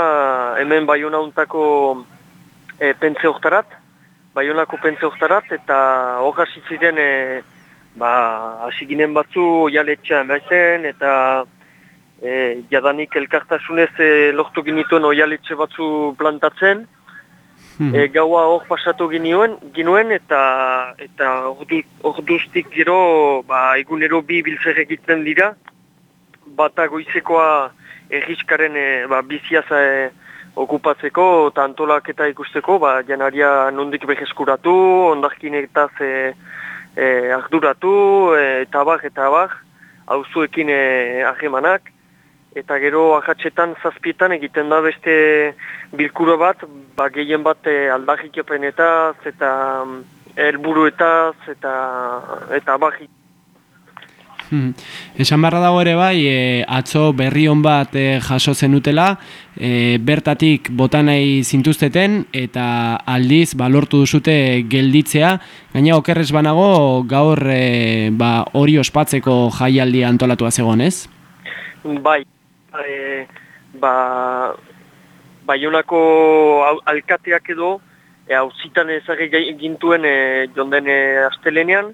hemen baiona untako e, pentze hortarat, baionako pentze hortarat, eta hor ziren e, ba, hasi ginen batzu oialetxean behazen, eta e, jadanik elkartasunez e, lortu ginituen oialetxe batzu plantatzen, Hmm. E, gaua hor pasatu ginuen, ginuen eta eta orduztik gero ba, egunero bi bilzer egiten dira. Bata goizekoa erriskaren e, ba, biziaza e, okupatzeko eta antolak eta ikusteko, ba, janaria nondik beheskuratu, ondarkinetaz e, e, arduratu, e, eta abar, eta abar, hauzuekin e, ahemanak eta gero ahatsetan zazpietan egiten da beste bilkuro bat, ba, gehien bat eh, aldagikiopenetaz eta mm, helburuetaz eta eta abajik. Hmm. Esan barra dago ere bai, e, atzo berri hon bat e, jaso zenutela, e, bertatik botanei zintuzteten eta aldiz balortu duzute gelditzea, gaina okerrez banago gaur e, ba, hori ospatzeko jaialdi antolatua zegoen, ez? Bai, e, ba, baionako alkateak edo e, hau zitan ezagik gintuen e, jonden e, astelenean,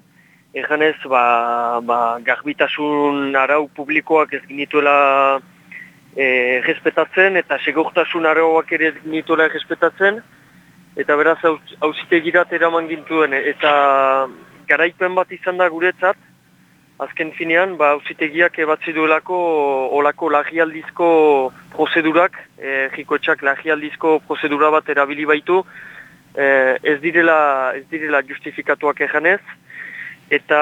eganez ba, ba, garbitasun arau publikoak ez ginituela e, respetatzen eta segurtasun arauak ere ez ginituela respetatzen eta beraz hau zitegirat eraman gintuen eta garaipen bat izan da guretzat azken finean, ba, ausitegiak ebatzi duelako olako lagialdizko prozedurak, e, jikoetxak lagialdizko prozedura bat erabili baitu, e, ez, direla, ez direla justifikatuak ejanez, eta,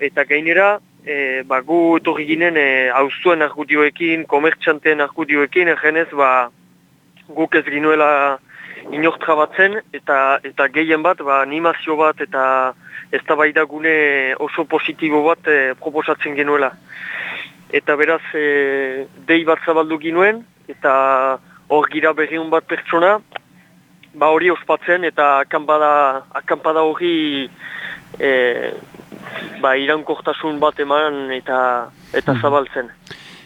eta gainera, e, ba, gu etorri ginen e, auztuen argudioekin, komertxanteen argudioekin, ejanez, ba, guk ez ginuela inortra batzen, eta, eta gehien bat, ba, animazio bat, eta ez da gune oso positibo bat e, proposatzen genuela. Eta beraz, e, dei bat zabaldu ginuen, eta hor gira berriun bat pertsona, ba hori ospatzen, eta akampada, akampada hori e, ba, irankortasun bat eman eta, eta hmm. zabaltzen.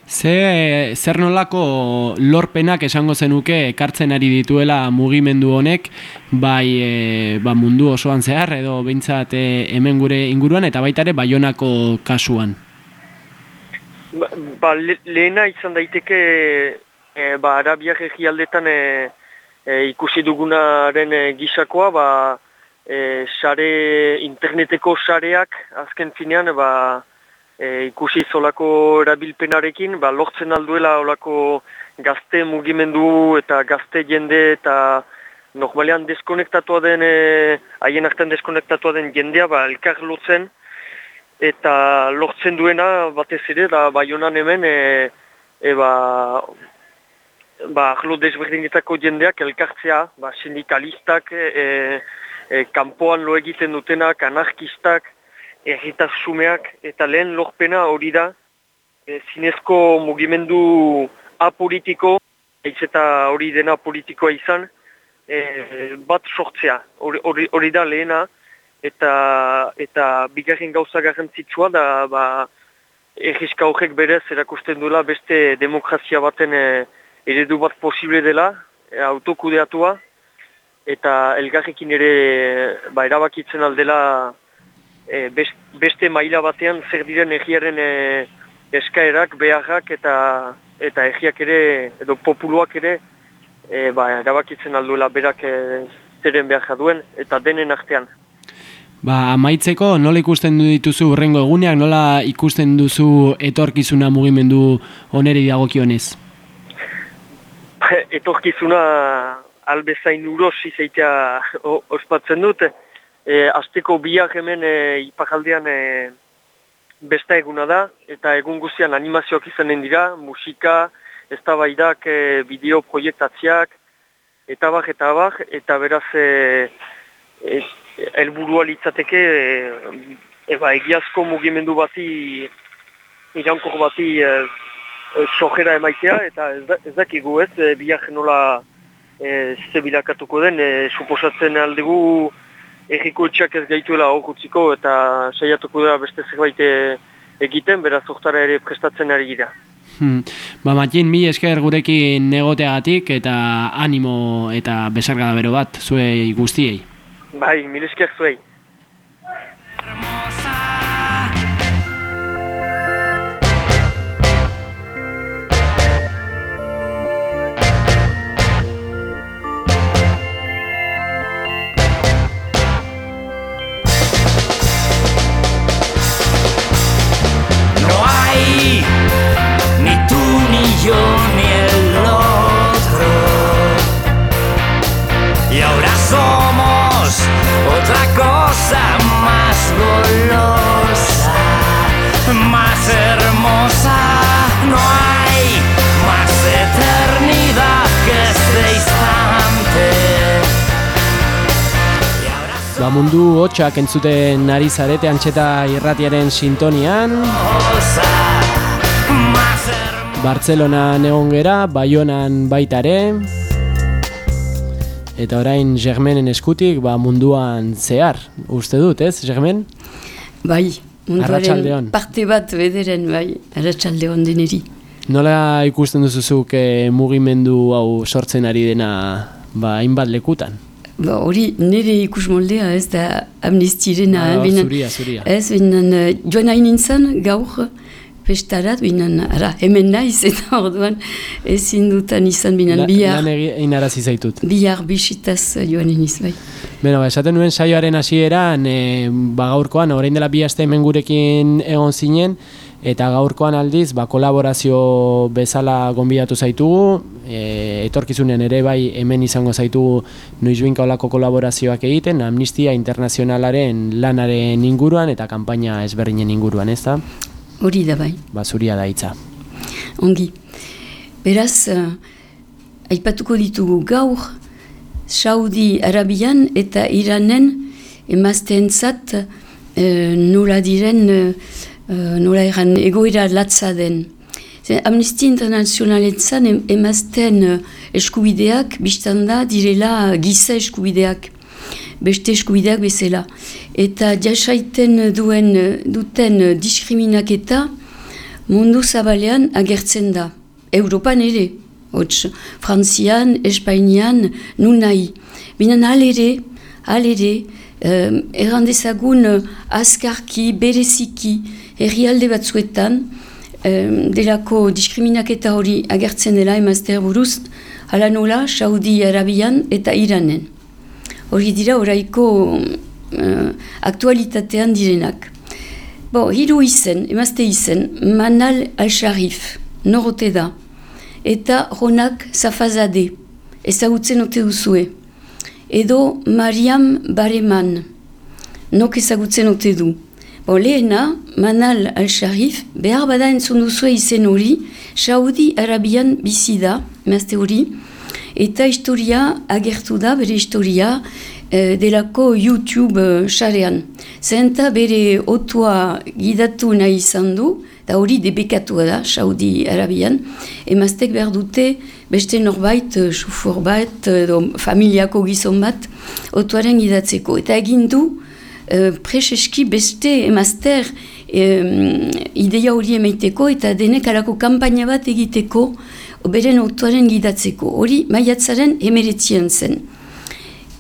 Ze, zer nolako lorpenak esango zenuke ekartzen ari dituela mugimendu honek bai e, ba mundu osoan zehar edo behintzat e, hemen gure inguruan eta baita ere baionako kasuan? Ba, ba lehena izan daiteke e, ba, arabiak egialdetan e, e, ikusi dugunaren e, gisakoa ba, e, sare, interneteko sareak azken finean ba, e, ikusi zolako erabilpenarekin, ba, lortzen alduela olako gazte mugimendu eta gazte jende eta normalean deskonektatua den, e, haien artean deskonektatua den jendea, ba, elkar lotzen, eta lortzen duena batez ere, da baionan hemen, e, e, ba, ba, ahlo desberdinetako jendeak elkartzea, ba, sindikalistak, e, e, kanpoan lo egiten dutenak, anarkistak, erritas sumeak eta lehen lorpena hori da e, zinezko mugimendu apolitiko, eiz eta hori dena politikoa izan, e, bat sortzea, hori da lehena, eta, eta bigarren gauza garrantzitsua da ba, erriska horrek berez erakusten duela beste demokrazia baten e, eredu bat posible dela, e, autokudeatua, eta elgarrekin ere ba, erabakitzen aldela e, beste maila batean zer diren egiaren e, eskaerak, beharrak eta eta egiak ere, edo populuak ere, e, ba, erabakitzen alduela berak e, zeren behar duen eta denen artean. Ba, amaitzeko, nola ikusten dituzu urrengo eguneak, nola ikusten duzu etorkizuna mugimendu oneri dagokionez? Etorkizuna albezain uros izaitea ospatzen dute, E, azteko biak hemen e, ipakaldean e, besta eguna da, eta egun guztian animazioak izanen dira, musika, ez da baidak e, bideo proiektatziak, eta bak, eta bak, eta beraz e, e, elburua litzateke e, eba, egiazko mugimendu bati, irankor bati e, sojera emaitea, eta ez dakigu ez, e, biak nola e, zebilakatuko den, e, suposatzen aldegu egiko etxak ez gaituela okutziko eta saiatuko da beste zerbait egiten, beraz oktara ere prestatzen ari gira. Hmm. Ba, Matin, mi esker gurekin negoteagatik eta animo eta besargada bero bat zuei guztiei. Bai, mil esker zuei. Ba mundu hotxak entzuten nari zarete antxeta irratiaren sintonian Bartzelona egon gera, Baionan baitare Eta orain Germenen eskutik ba, munduan zehar, uste dut, ez, Germen? Bai, munduaren parte bat bederen, bai, arratxaldeon deneri. Nola ikusten duzuzuk eh, mugimendu hau sortzen ari dena ba, hainbat lekutan? Ba, hori nire ikus moldea ez da amnestirena. Ah, eh, zuria, zuria. Ez, binen, uh, joan hain nintzen gaur pestarat, binen, ara, hemen naiz eta orduan ezin dutan izan binen La, bihar. Lan egin arazi zaitut. Bihar bisitaz joan iniz, bai. Beno, ba, esaten nuen saioaren hasieran, e, ba gaurkoan, orain dela bi aste hemen gurekin egon zinen, eta gaurkoan aldiz ba, kolaborazio bezala gonbidatu zaitugu, e, etorkizunean ere bai hemen izango zaitugu noizbinka olako kolaborazioak egiten, Amnistia Internazionalaren lanaren inguruan eta kanpaina ezberdinen inguruan, ez da? Hori da bai. Ba, zuria da itza. Ongi. Beraz, uh, aipatuko ditugu gaur, Saudi Arabian eta Iranen emazteentzat uh, nola diren uh, uh, nola egan egoera latza den. Amnesty Internationaletzan emazten uh, eskubideak biztan da direla giza eskubideak, beste eskubideak bezala. Eta jasaiten duen duten diskriminaketa mundu zabalean agertzen da. Europan ere, hots, Frantzian, Espainian, nun nahi. Binan alere, alere, um, errandezagun azkarki, bereziki, herrialde batzuetan, delako diskriminaketa hori agertzen dela emazter buruz, hala nola, Saudi Arabian eta Iranen. Hori dira oraiko uh, aktualitatean direnak. Bo, hiru izen, emazte izen, Manal Al-Sharif, norote da, eta Ronak Zafazade, ezagutzen ote duzue. Edo Mariam Bareman, nok ezagutzen ote du. Bo, lehena, Manal al-Sharif, behar bada entzun duzue izen hori, Saudi Arabian bizi da, emazte hori, eta historia agertu da, bere historia, eh, delako YouTube xarean. Zenta bere otua gidatu nahi izan du, da hori debekatua da, Saudi Arabian, emaztek behar dute beste norbait, sufor bat, familiako gizon bat, otuaren gidatzeko. Eta egin du, uh, preseski beste emazter um, ideia hori emaiteko eta denek alako kampaina bat egiteko beren autoaren gidatzeko. Hori maiatzaren emeretzian zen.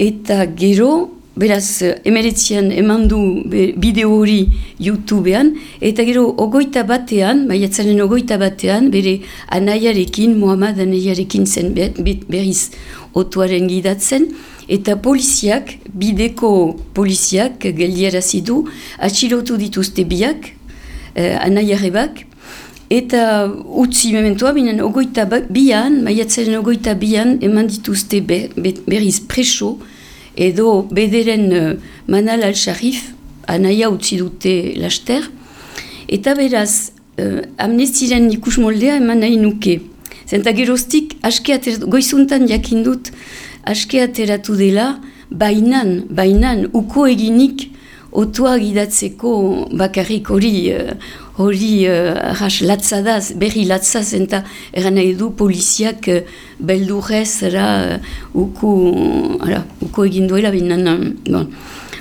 Eta gero, beraz, emeretzian eman du bideo hori YouTubean, eta gero ogoita batean, maiatzaren ogoita batean, bere anaiarekin, Muhammad anaiarekin zen berriz otuaren gidatzen, eta poliziak, bideko poliziak geldiarazi du, atxilotu dituzte biak, eh, anaiarrebak, eta utzi mementoa, binen ogoita ba, bian, maiatzen ogoita bian, eman dituzte berriz preso, edo bederen uh, manal al-sharif, anaia utzi dute laster, eta beraz, uh, amnestiren ikus moldea eman nahi nuke. Zenta geroztik, aske goizuntan jakindut, aske ateratu dela, bainan, bainan, uko eginik, otua gidatzeko bakarrik hori, uh, hori uh, arras latzadaz, berri latzaz, eta eran nahi du poliziak uh, beldurrez, era, uh, uku, ara, uku egin duela binan, bon.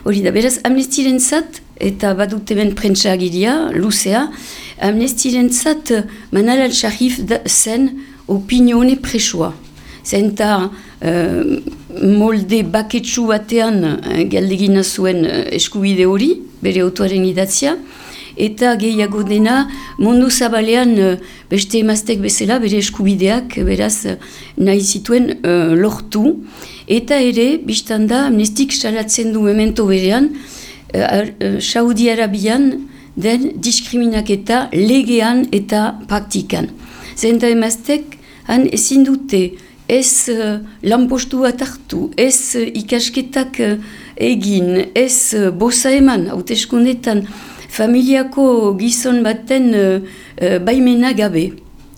hori da, beraz, amnestiren zat, eta badute ben prentsagiria, luzea, amnestiren zat, manal al-Sharif zen opinione presua. Zenta molde baketsu batean uh, galdegina zuen uh, eskubide hori, bere autoaren idatzia, eta gehiago dena mundu zabalean uh, beste emaztek bezala bere eskubideak beraz nahi zituen uh, lortu. Eta ere, biztanda, amnestik salatzen du memento berean, uh, Saudi Arabian den diskriminaketa legean eta praktikan. Zenta emaztek, han ezin dute ez uh, lanpostu bat hartu, ez uh, ikasketak uh, egin, ez uh, bosa eman, hauteskundetan, familiako gizon baten uh, uh, baimena gabe.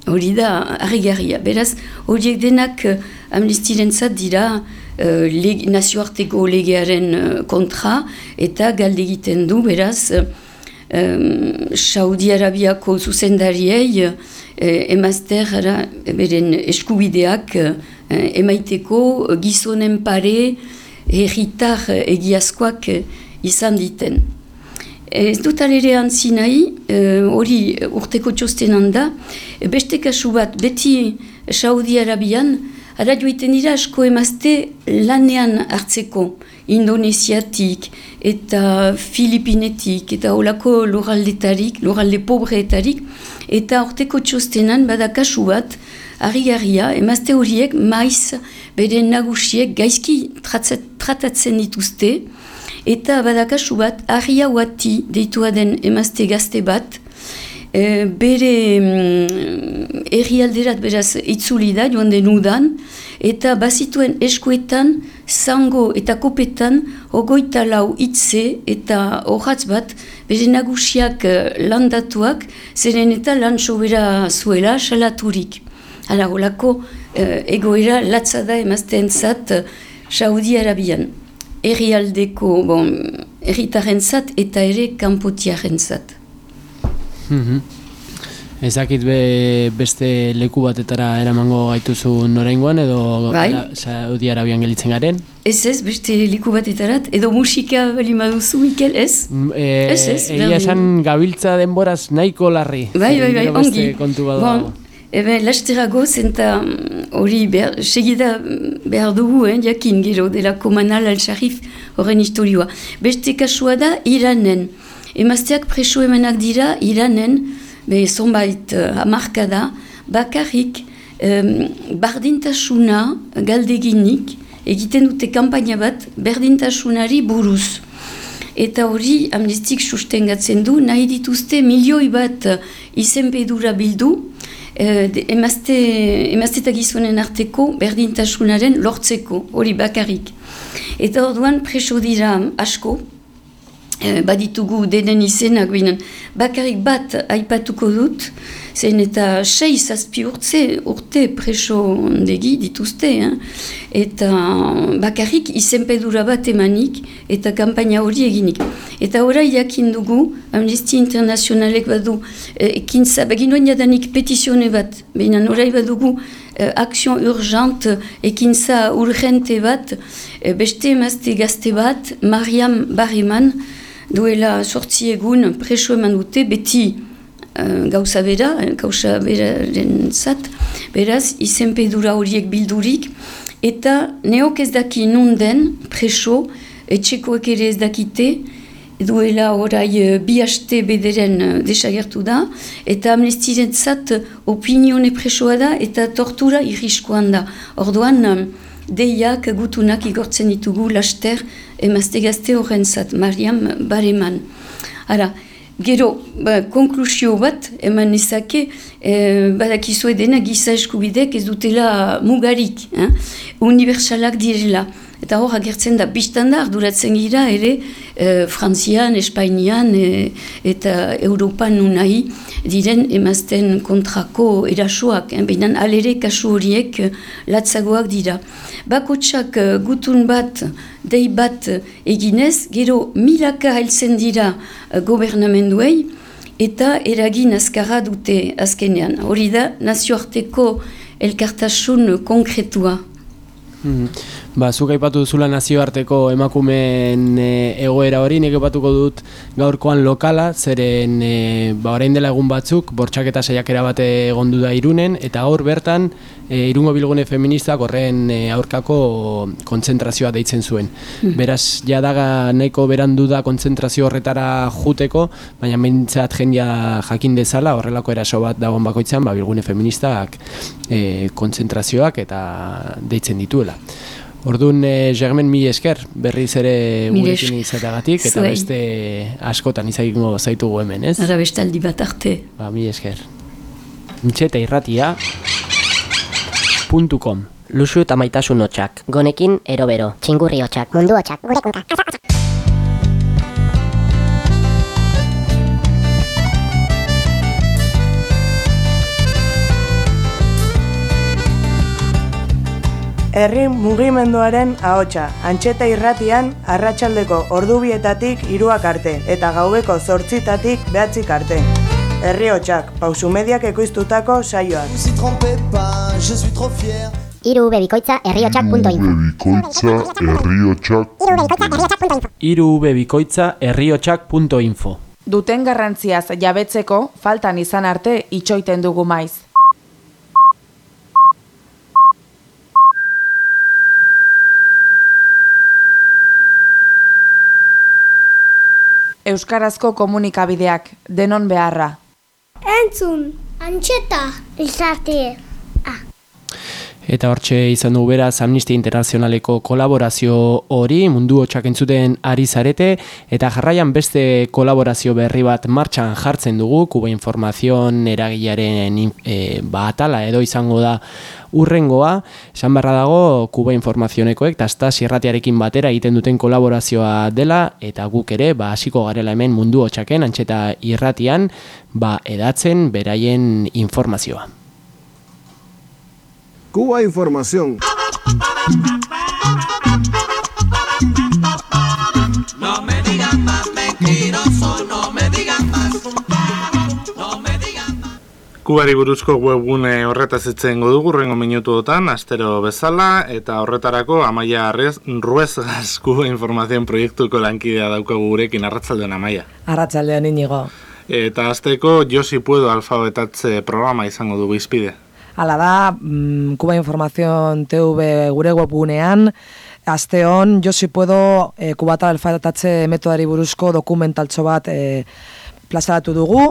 Hori da, harrigarria. Beraz, horiek denak uh, amnestiren dira uh, leg, nazioarteko legearen uh, kontra, eta galde egiten du, beraz, uh, um, Saudi Arabiako zuzendariei, eh, emazter ara, beren eskubideak eh, emaiteko gizonen pare erritar egiazkoak izan diten. Ez dut alere antzi nahi, hori urteko txostenan da, beste kasu bat beti Saudi Arabian, ara joiten dira asko emazte lanean hartzeko, Indonesiatik eta Filipinetik eta olako lurraldetarik, lurralde pobreetarik, eta orteko txostenan bada kasu bat, harri-harria, emazte horiek maiz bere nagusiek gaizki tratatzen dituzte, eta bada kasu bat, harria huati deitua den emazte gazte bat, e, bere mm, errialderat beraz itzuli da joan den udan, eta bazituen eskuetan, zango eta kopetan, ogoita lau itze eta horatz bat, bere nagusiak uh, landatuak, zeren eta lan sobera zuela salaturik. Hala, holako uh, egoera latzada emazten zat uh, Saudi Arabian. Errialdeko, bon, erritaren zat eta ere kanpotiaren zat. Mm Ezakit be beste leku batetara eramango gaituzu norengoan edo bai. Saudi Arabian gelitzen garen? Ez ez, beste leku batetarat, edo musika bali maduzu, Mikel, ez? Mm, e, ez ez, Egia esan gabiltza denboraz nahiko larri. Bai, bai, bai, ongi. Kontu bon, ebe, lasterago zenta mm, hori behar, segida behar dugu, eh, jakin gero, dela komanal al-Sharif horren historioa. Beste kasua da, Iranen. Emazteak preso emanak dira, Iranen, be zonbait uh, amarkada, bakarrik um, bardintasuna galdeginik egiten dute kampaina bat berdintasunari buruz. Eta hori amnestik sustengatzen du, nahi dituzte milioi bat izenpedura bildu, eh, emazte eta gizonen arteko berdintasunaren lortzeko, hori bakarrik. Eta orduan preso dira asko, Eh, baditugu denen izenak binen bakarrik bat aipatuko dut zen eta sei zazpi urtze urte preso ondegi dituzte eh? eta bakarrik izenpedura bat emanik eta kampaina hori eginik eta orai jakin dugu Amnesty Internationalek badu eh, ekintza, begin duen jadanik petizione bat behinan orai badugu eh, akzion urgent ekintza urgente bat eh, beste emazte gazte bat Mariam Barreman duela sortzi egun preso eman dute beti uh, gauza bera, eh, gauza beraren zat, beraz izenpedura horiek bildurik, eta neok ez daki nunden preso, etxekoek ere ez dakite, duela orai uh, bi haste bederen uh, desagertu da, eta amnestiren zat opinione presoa da, eta tortura irriskoan da. Orduan, deiak gutunak igortzen ditugu laster emazte gazte horren zat, Mariam Bareman. Ara, gero, ba, konklusio bat, eman izake, e, badakizu edena giza eskubidek ez dutela mugarik, eh? unibertsalak direla. Eta hor agertzen da, biztan da, arduratzen gira ere, e, Frantzian, Espainian e, eta Europan unai diren emazten kontrako erasoak, eh? behinan alere kasu horiek latzagoak dira bakotsak uh, gutun bat, dei bat eginez, gero milaka helzen dira uh, gobernamenduei, eta eragin azkarra dute azkenean. Hori da, nazioarteko elkartasun konkretua. Mm. Ba, zuk aipatu duzula nazioarteko emakumeen e, egoera hori, nik aipatuko dut gaurkoan lokala, zeren e, ba, orain dela egun batzuk, bortxak eta saiakera bate egondu da irunen, eta gaur bertan, e, irungo bilgune feministak horren e, aurkako kontzentrazioa deitzen zuen. Mm. Beraz, jadaga nahiko berandu da kontzentrazio horretara juteko, baina mintzat jendia jakin dezala, horrelako eraso bat dagoen bakoitzan, ba, bilgune feministak e, kontzentrazioak eta deitzen dituela. Orduan, e, Germen, mi esker, berriz ere gurekin izatagatik, eta Zuen. beste askotan izagingo zaitugu hemen, ez? Ara bestaldi bat arte. Ba, mi esker. Mitxeta irratia puntu com. Lusu eta maitasun hotxak. Gonekin, erobero. Txingurri hotxak. Mundu hotxak. Gure kunka. Herri mugimenduaren ahotsa, antxeta irratian, arratsaldeko ordubietatik iruak arte, eta gaubeko zortzitatik behatzik arte. Herri hotxak, pausu mediak ekoiztutako saioak. Iru bebikoitza herriotxak.info Iru bebikoitza herriotxak.info Duten garrantziaz jabetzeko, faltan izan arte itxoiten dugu maiz. Euskarazko komunikabideak denon beharra. Entzun, antxeta, izatea. Eta hortxe izan du beraz Amnistia Internazionaleko kolaborazio hori mundu hotxak entzuten ari zarete eta jarraian beste kolaborazio berri bat martxan jartzen dugu Kuba Informazion eragilaren e, batala edo izango da urrengoa, esan beharra dago Kuba Informazionekoek eta sierratiarekin batera egiten duten kolaborazioa dela eta guk ere ba hasiko garela hemen mundu hotxaken antxeta irratian ba edatzen beraien informazioa. Cuba Información. No me digan más mentiroso, no me digan más. No me digan más. Kubari buruzko webgune horretaz itzen dugu rengo minutuotan, astero bezala, eta horretarako Amaia Arrez, Ruezgaz Kuba Información proiektuko lankidea daukagu gurekin, arratzaldean Amaia. Arratzaldean inigo. Eta azteko Josi Puedo alfabetatze programa izango du bizpide. Hala da, mm, Kuba Información TV gure webgunean, Aste hon, jo si puedo e, kubata alfatatze metodari buruzko dokumentaltzo bat e, plazaratu dugu,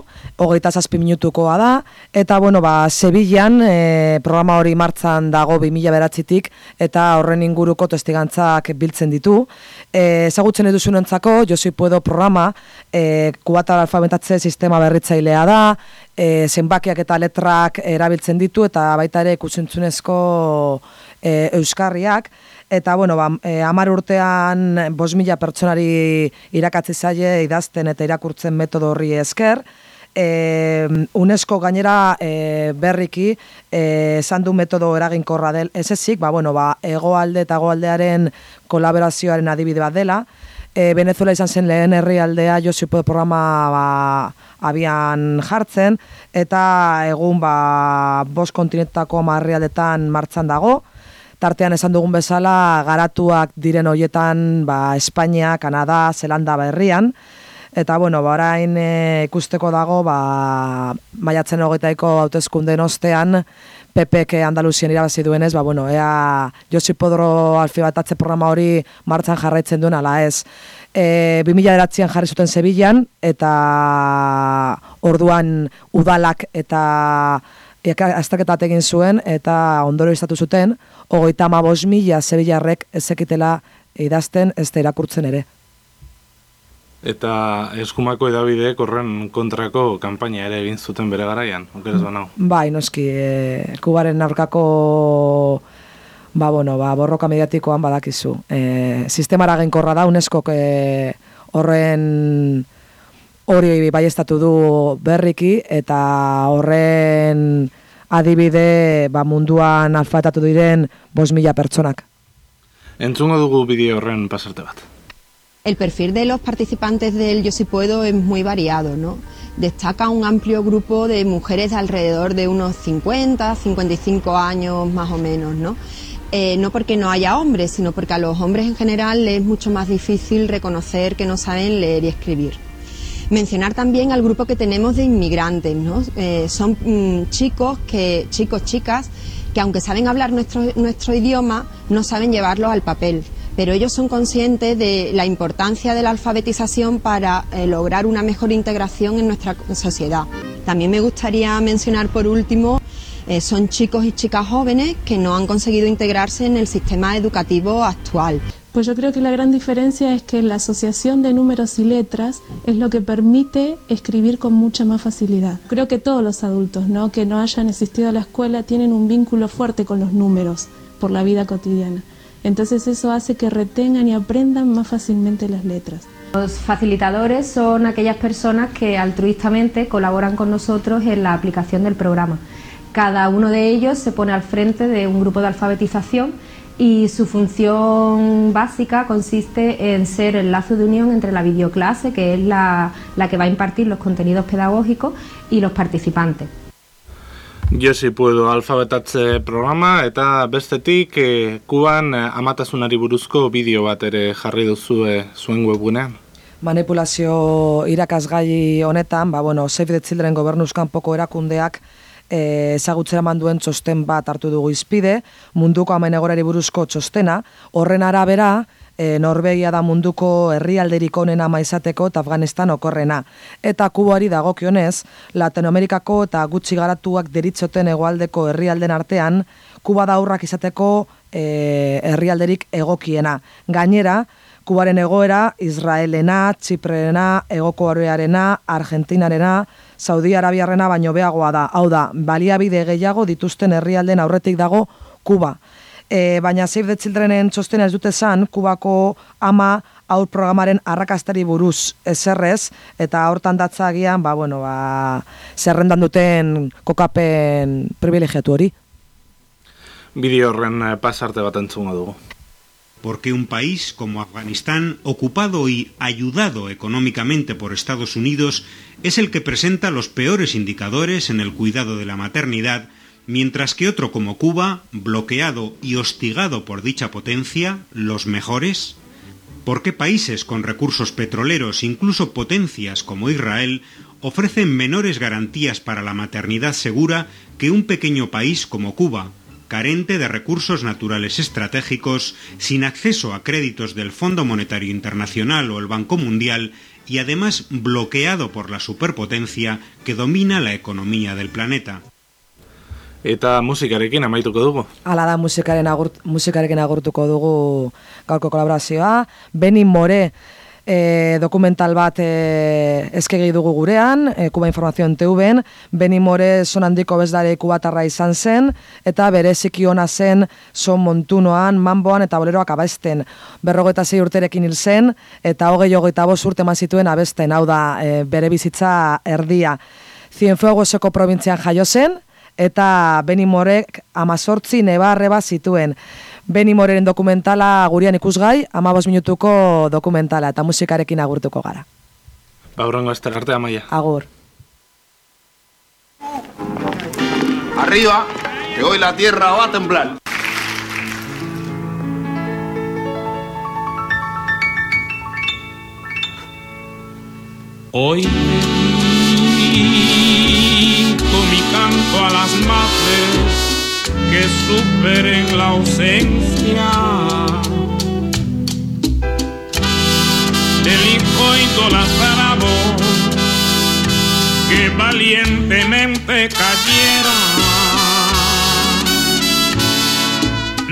hogeita zazpi minutukoa da, eta bueno, ba, Sevillan e, programa hori martzan dago 2000 beratzitik, eta horren inguruko testigantzak biltzen ditu. E, zagutzen eduzun entzako, Josi Puedo programa, e, kubata alfabetatze sistema berritzailea da, e, zenbakiak eta letrak erabiltzen ditu, eta baita ere kusentzunezko e, euskarriak, eta bueno, ba, e, amar urtean bos mila pertsonari irakatzi zaie idazten eta irakurtzen metodo horri esker, e, UNESCO gainera e, berriki esan du metodo eraginkorra del, ez ezik, ba, bueno, ba, egoalde eta egoaldearen kolaborazioaren adibide bat dela, e, Venezuela izan zen lehen herrialdea Josipo programa ba, abian jartzen, eta egun ba, bos kontinentako marrialdetan martzan dago, tartean esan dugun bezala garatuak diren hoietan ba, Espainia, Kanada, Zelanda berrian, eta bueno, ba, orain e, ikusteko dago ba, maiatzen hogeitaiko hautezkunden ostean, PPK Andaluzien irabazi duenez, ba, bueno, ea Josi Podro alfibatatze programa hori martzan jarraitzen duen, ala ez. E, 2000 eratzean jarri zuten Sevillan, eta orduan udalak eta azterketat egin zuen, eta ondoro izatu zuten, hogeita ma mila zebilarrek ezekitela idazten ez da irakurtzen ere. Eta eskumako edabideek horren kontrako kanpaina ere egin zuten bere garaian, okeres banau? Bai, noski, e, kubaren aurkako ba, bueno, ba, borroka mediatikoan badakizu. E, sistemara genkorra da, UNESCO e, horren hori bai du berriki, eta horren adibide ba, munduan alfatatu diren bos mila pertsonak. Entzungo dugu bideo horren pasarte bat. El perfil de los participantes del Yo Si Puedo es muy variado, ¿no? Destaca un amplio grupo de mujeres de alrededor de unos 50, 55 años más o menos, ¿no? Eh, no porque no haya hombres, sino porque a los hombres en general les es mucho más difícil reconocer que no saben leer y escribir. Mencionar también al grupo que tenemos de inmigrantes, ¿no? Eh, son mm, chicos, que, chicos, chicas, que aunque saben hablar nuestro, nuestro idioma, no saben llevarlo al papel. Pero ellos son conscientes de la importancia de la alfabetización para eh, lograr una mejor integración en nuestra sociedad. También me gustaría mencionar por último eh, son chicos y chicas jóvenes que no han conseguido integrarse en el sistema educativo actual. Pues yo creo que la gran diferencia es que la asociación de números y letras es lo que permite escribir con mucha más facilidad. Creo que todos los adultos, ¿no? que no hayan asistido a la escuela, tienen un vínculo fuerte con los números por la vida cotidiana. Entonces eso hace que retengan y aprendan más fácilmente las letras. Los facilitadores son aquellas personas que altruistamente colaboran con nosotros en la aplicación del programa. Cada uno de ellos se pone al frente de un grupo de alfabetización y su función básica consiste en ser el lazo de unión entre la videoclase, que es la, la que va a impartir los contenidos pedagógicos, y los participantes. Jo si puedo alfabetatze programa eta bestetik eh, kuban eh, amatasunari buruzko bideo bat ere jarri duzu zuen webgunean. Manipulazio irakasgai honetan, ba, bueno, Save the Children gobernuzkan poko erakundeak e, ezagutzera manduen txosten bat hartu dugu izpide, munduko amenegorari buruzko txostena, horren arabera, e, Norvegia da munduko herrialderik onena maizateko eta Afganistan okorrena. Eta kuboari dagokionez, Latinoamerikako eta gutxi garatuak deritzoten egoaldeko herrialden artean, kuba daurrak izateko e, herrialderik egokiena. Gainera, Kubaren egoera, Israelena, Txiprena, Egoko Argentinarena, Saudi Arabiarrena baino beagoa da. Hau da, baliabide gehiago dituzten herrialden aurretik dago Kuba. E, baina Save the Childrenen txostena ez dute zan, Kubako ama aur programaren arrakastari buruz eserrez, eta hortan datzagian, ba, bueno, ba, zerrendan duten kokapen privilegiatu hori. Bideo horren eh, pasarte bat entzungo dugu. Porque un país como Afganistán, ocupado y ayudado económicamente por Estados Unidos, es el que presenta los peores indicadores en el cuidado de la maternidad, mientras que otro como Cuba, bloqueado y hostigado por dicha potencia, los mejores? ¿Por qué países con recursos petroleros, incluso potencias como Israel, ofrecen menores garantías para la maternidad segura que un pequeño país como Cuba, carente de recursos naturales estratégicos, sin acceso a créditos del Fondo Monetario Internacional o el Banco Mundial y además bloqueado por la superpotencia que domina la economía del planeta. Eta musikarekin amaituko dugu. Hala da musikaren agurt, musikarekin agurtuko dugu gaurko kolaborazioa. Beni More e, dokumental bat e, eskegi dugu gurean, e, Kuba Informazioen TV-en, Beni More son handiko bezdare kubatarra izan zen, eta bereziki ona zen son montunoan, manboan eta boleroak abesten. Berrogeta zei urterekin hil zen, eta hogei hogeita bost urte mazituen abesten, hau da, e, bere bizitza erdia. Zienfuegoseko probintzian jaio zen, eta Beni Morek amazortzi neba arreba zituen. Beni Moreren dokumentala gurian ikusgai, amabos minutuko dokumentala, eta musikarekin agurtuko gara. Baurango ez arte amaia. Agur. Arriba, que hoy la tierra va a temblar. Hoy dedico mi canto a las madres que superen la ausencia del hijo idolatrado que valientemente cayera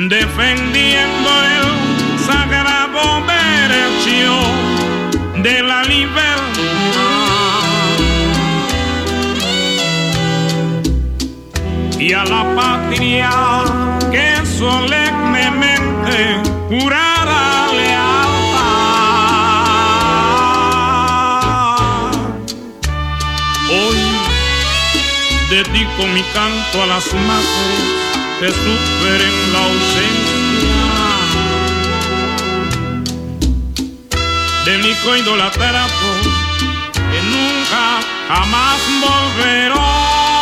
defendiendo el sagrado derecho de la libertad y a la patria que solemnemente jurara lealtad. Hoy dedico mi canto a las madres que superen la ausencia del hijo idolatrado que nunca jamás volverá.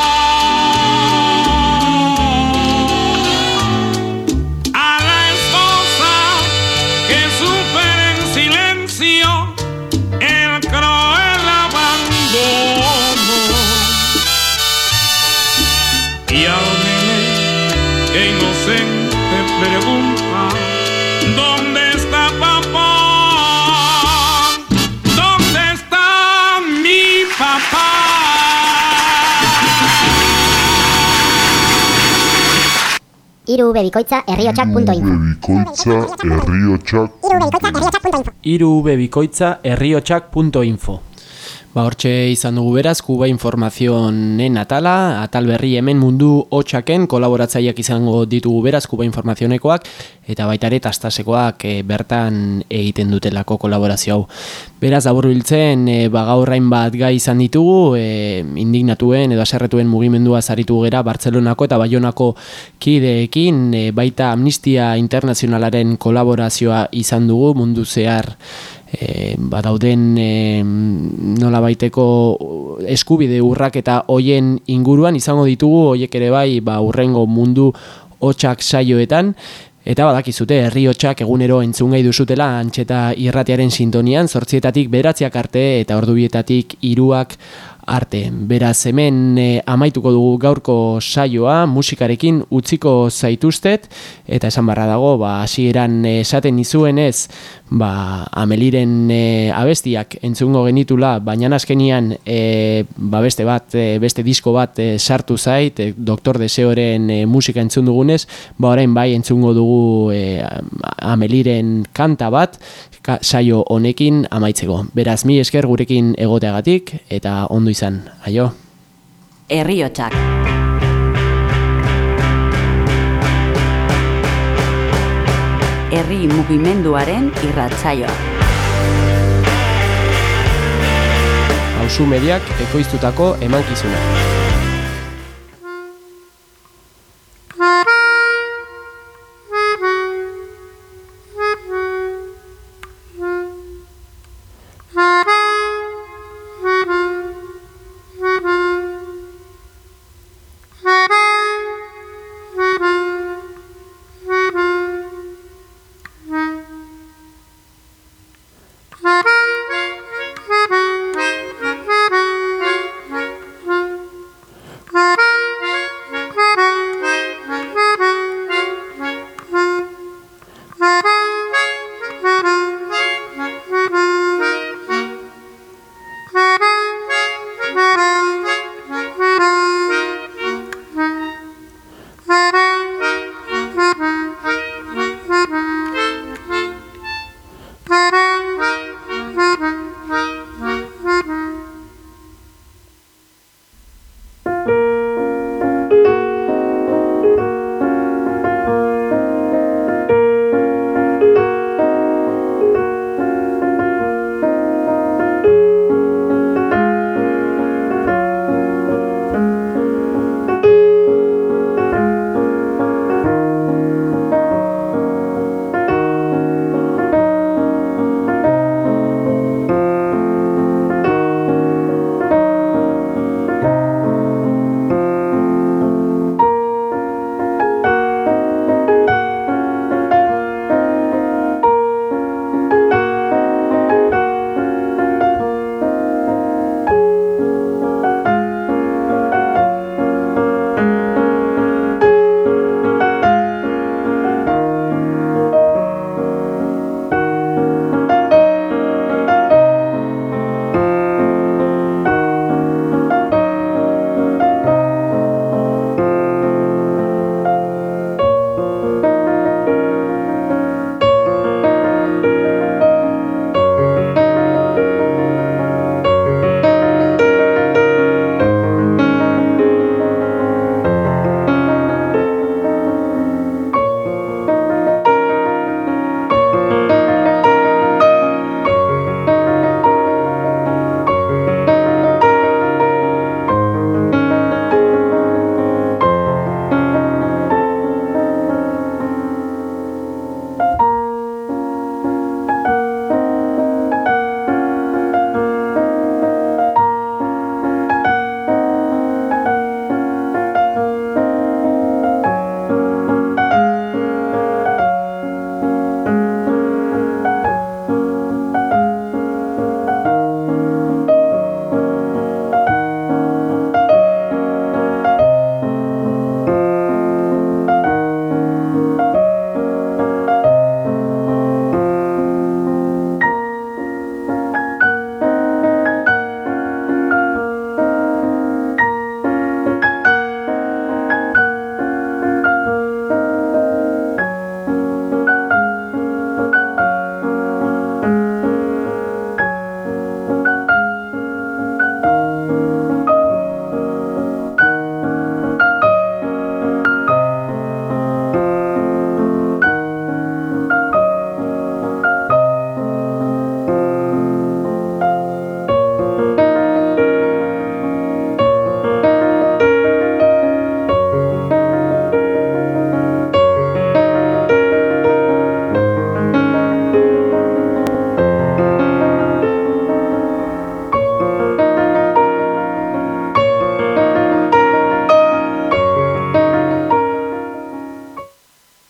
Iru bebikoitza herriotxak.info Bikoitza herriotxak irubebikoitza herriotxak.info Ba, hortxe izan dugu beraz, Kuba Informazionen atala, atal berri hemen mundu hotxaken kolaboratzaileak izango ditugu beraz, Kuba Informazionekoak, eta baita ere tastasekoak e, bertan egiten dutelako kolaborazio hau. Beraz, abur biltzen, e, ba, gaurrain bat gai izan ditugu, e, indignatuen edo aserretuen mugimendua zaritu gera Bartzelonako eta Baionako kideekin, e, baita Amnistia Internazionalaren kolaborazioa izan dugu mundu zehar e, badauden e, nola baiteko eskubide urrak eta hoien inguruan izango ditugu hoiek ere bai ba, urrengo mundu hotxak saioetan. Eta badakizute herri hotxak egunero entzun gai duzutela antxeta irratiaren sintonian, zortzietatik beratziak arte eta ordubietatik hiruak arte. Beraz hemen e, amaituko dugu gaurko saioa musikarekin utziko zaituztet eta esan barra dago ba hasieran esaten izuenez ba Ameliren e, abestiak entzungo genitula baina azkenian e, ba beste bat e, beste disko bat e, sartu zait e, Doktor Deseoren e, musika entzun dugunez ba orain bai entzungo dugu e, Ameliren kanta bat ka, saio honekin amaitzeko. Beraz, mi esker gurekin egoteagatik eta ondo izan. Aio. Herriotsak. Herri mugimenduaren irratzaioa. Hauzu mediak ekoiztutako emankizuna.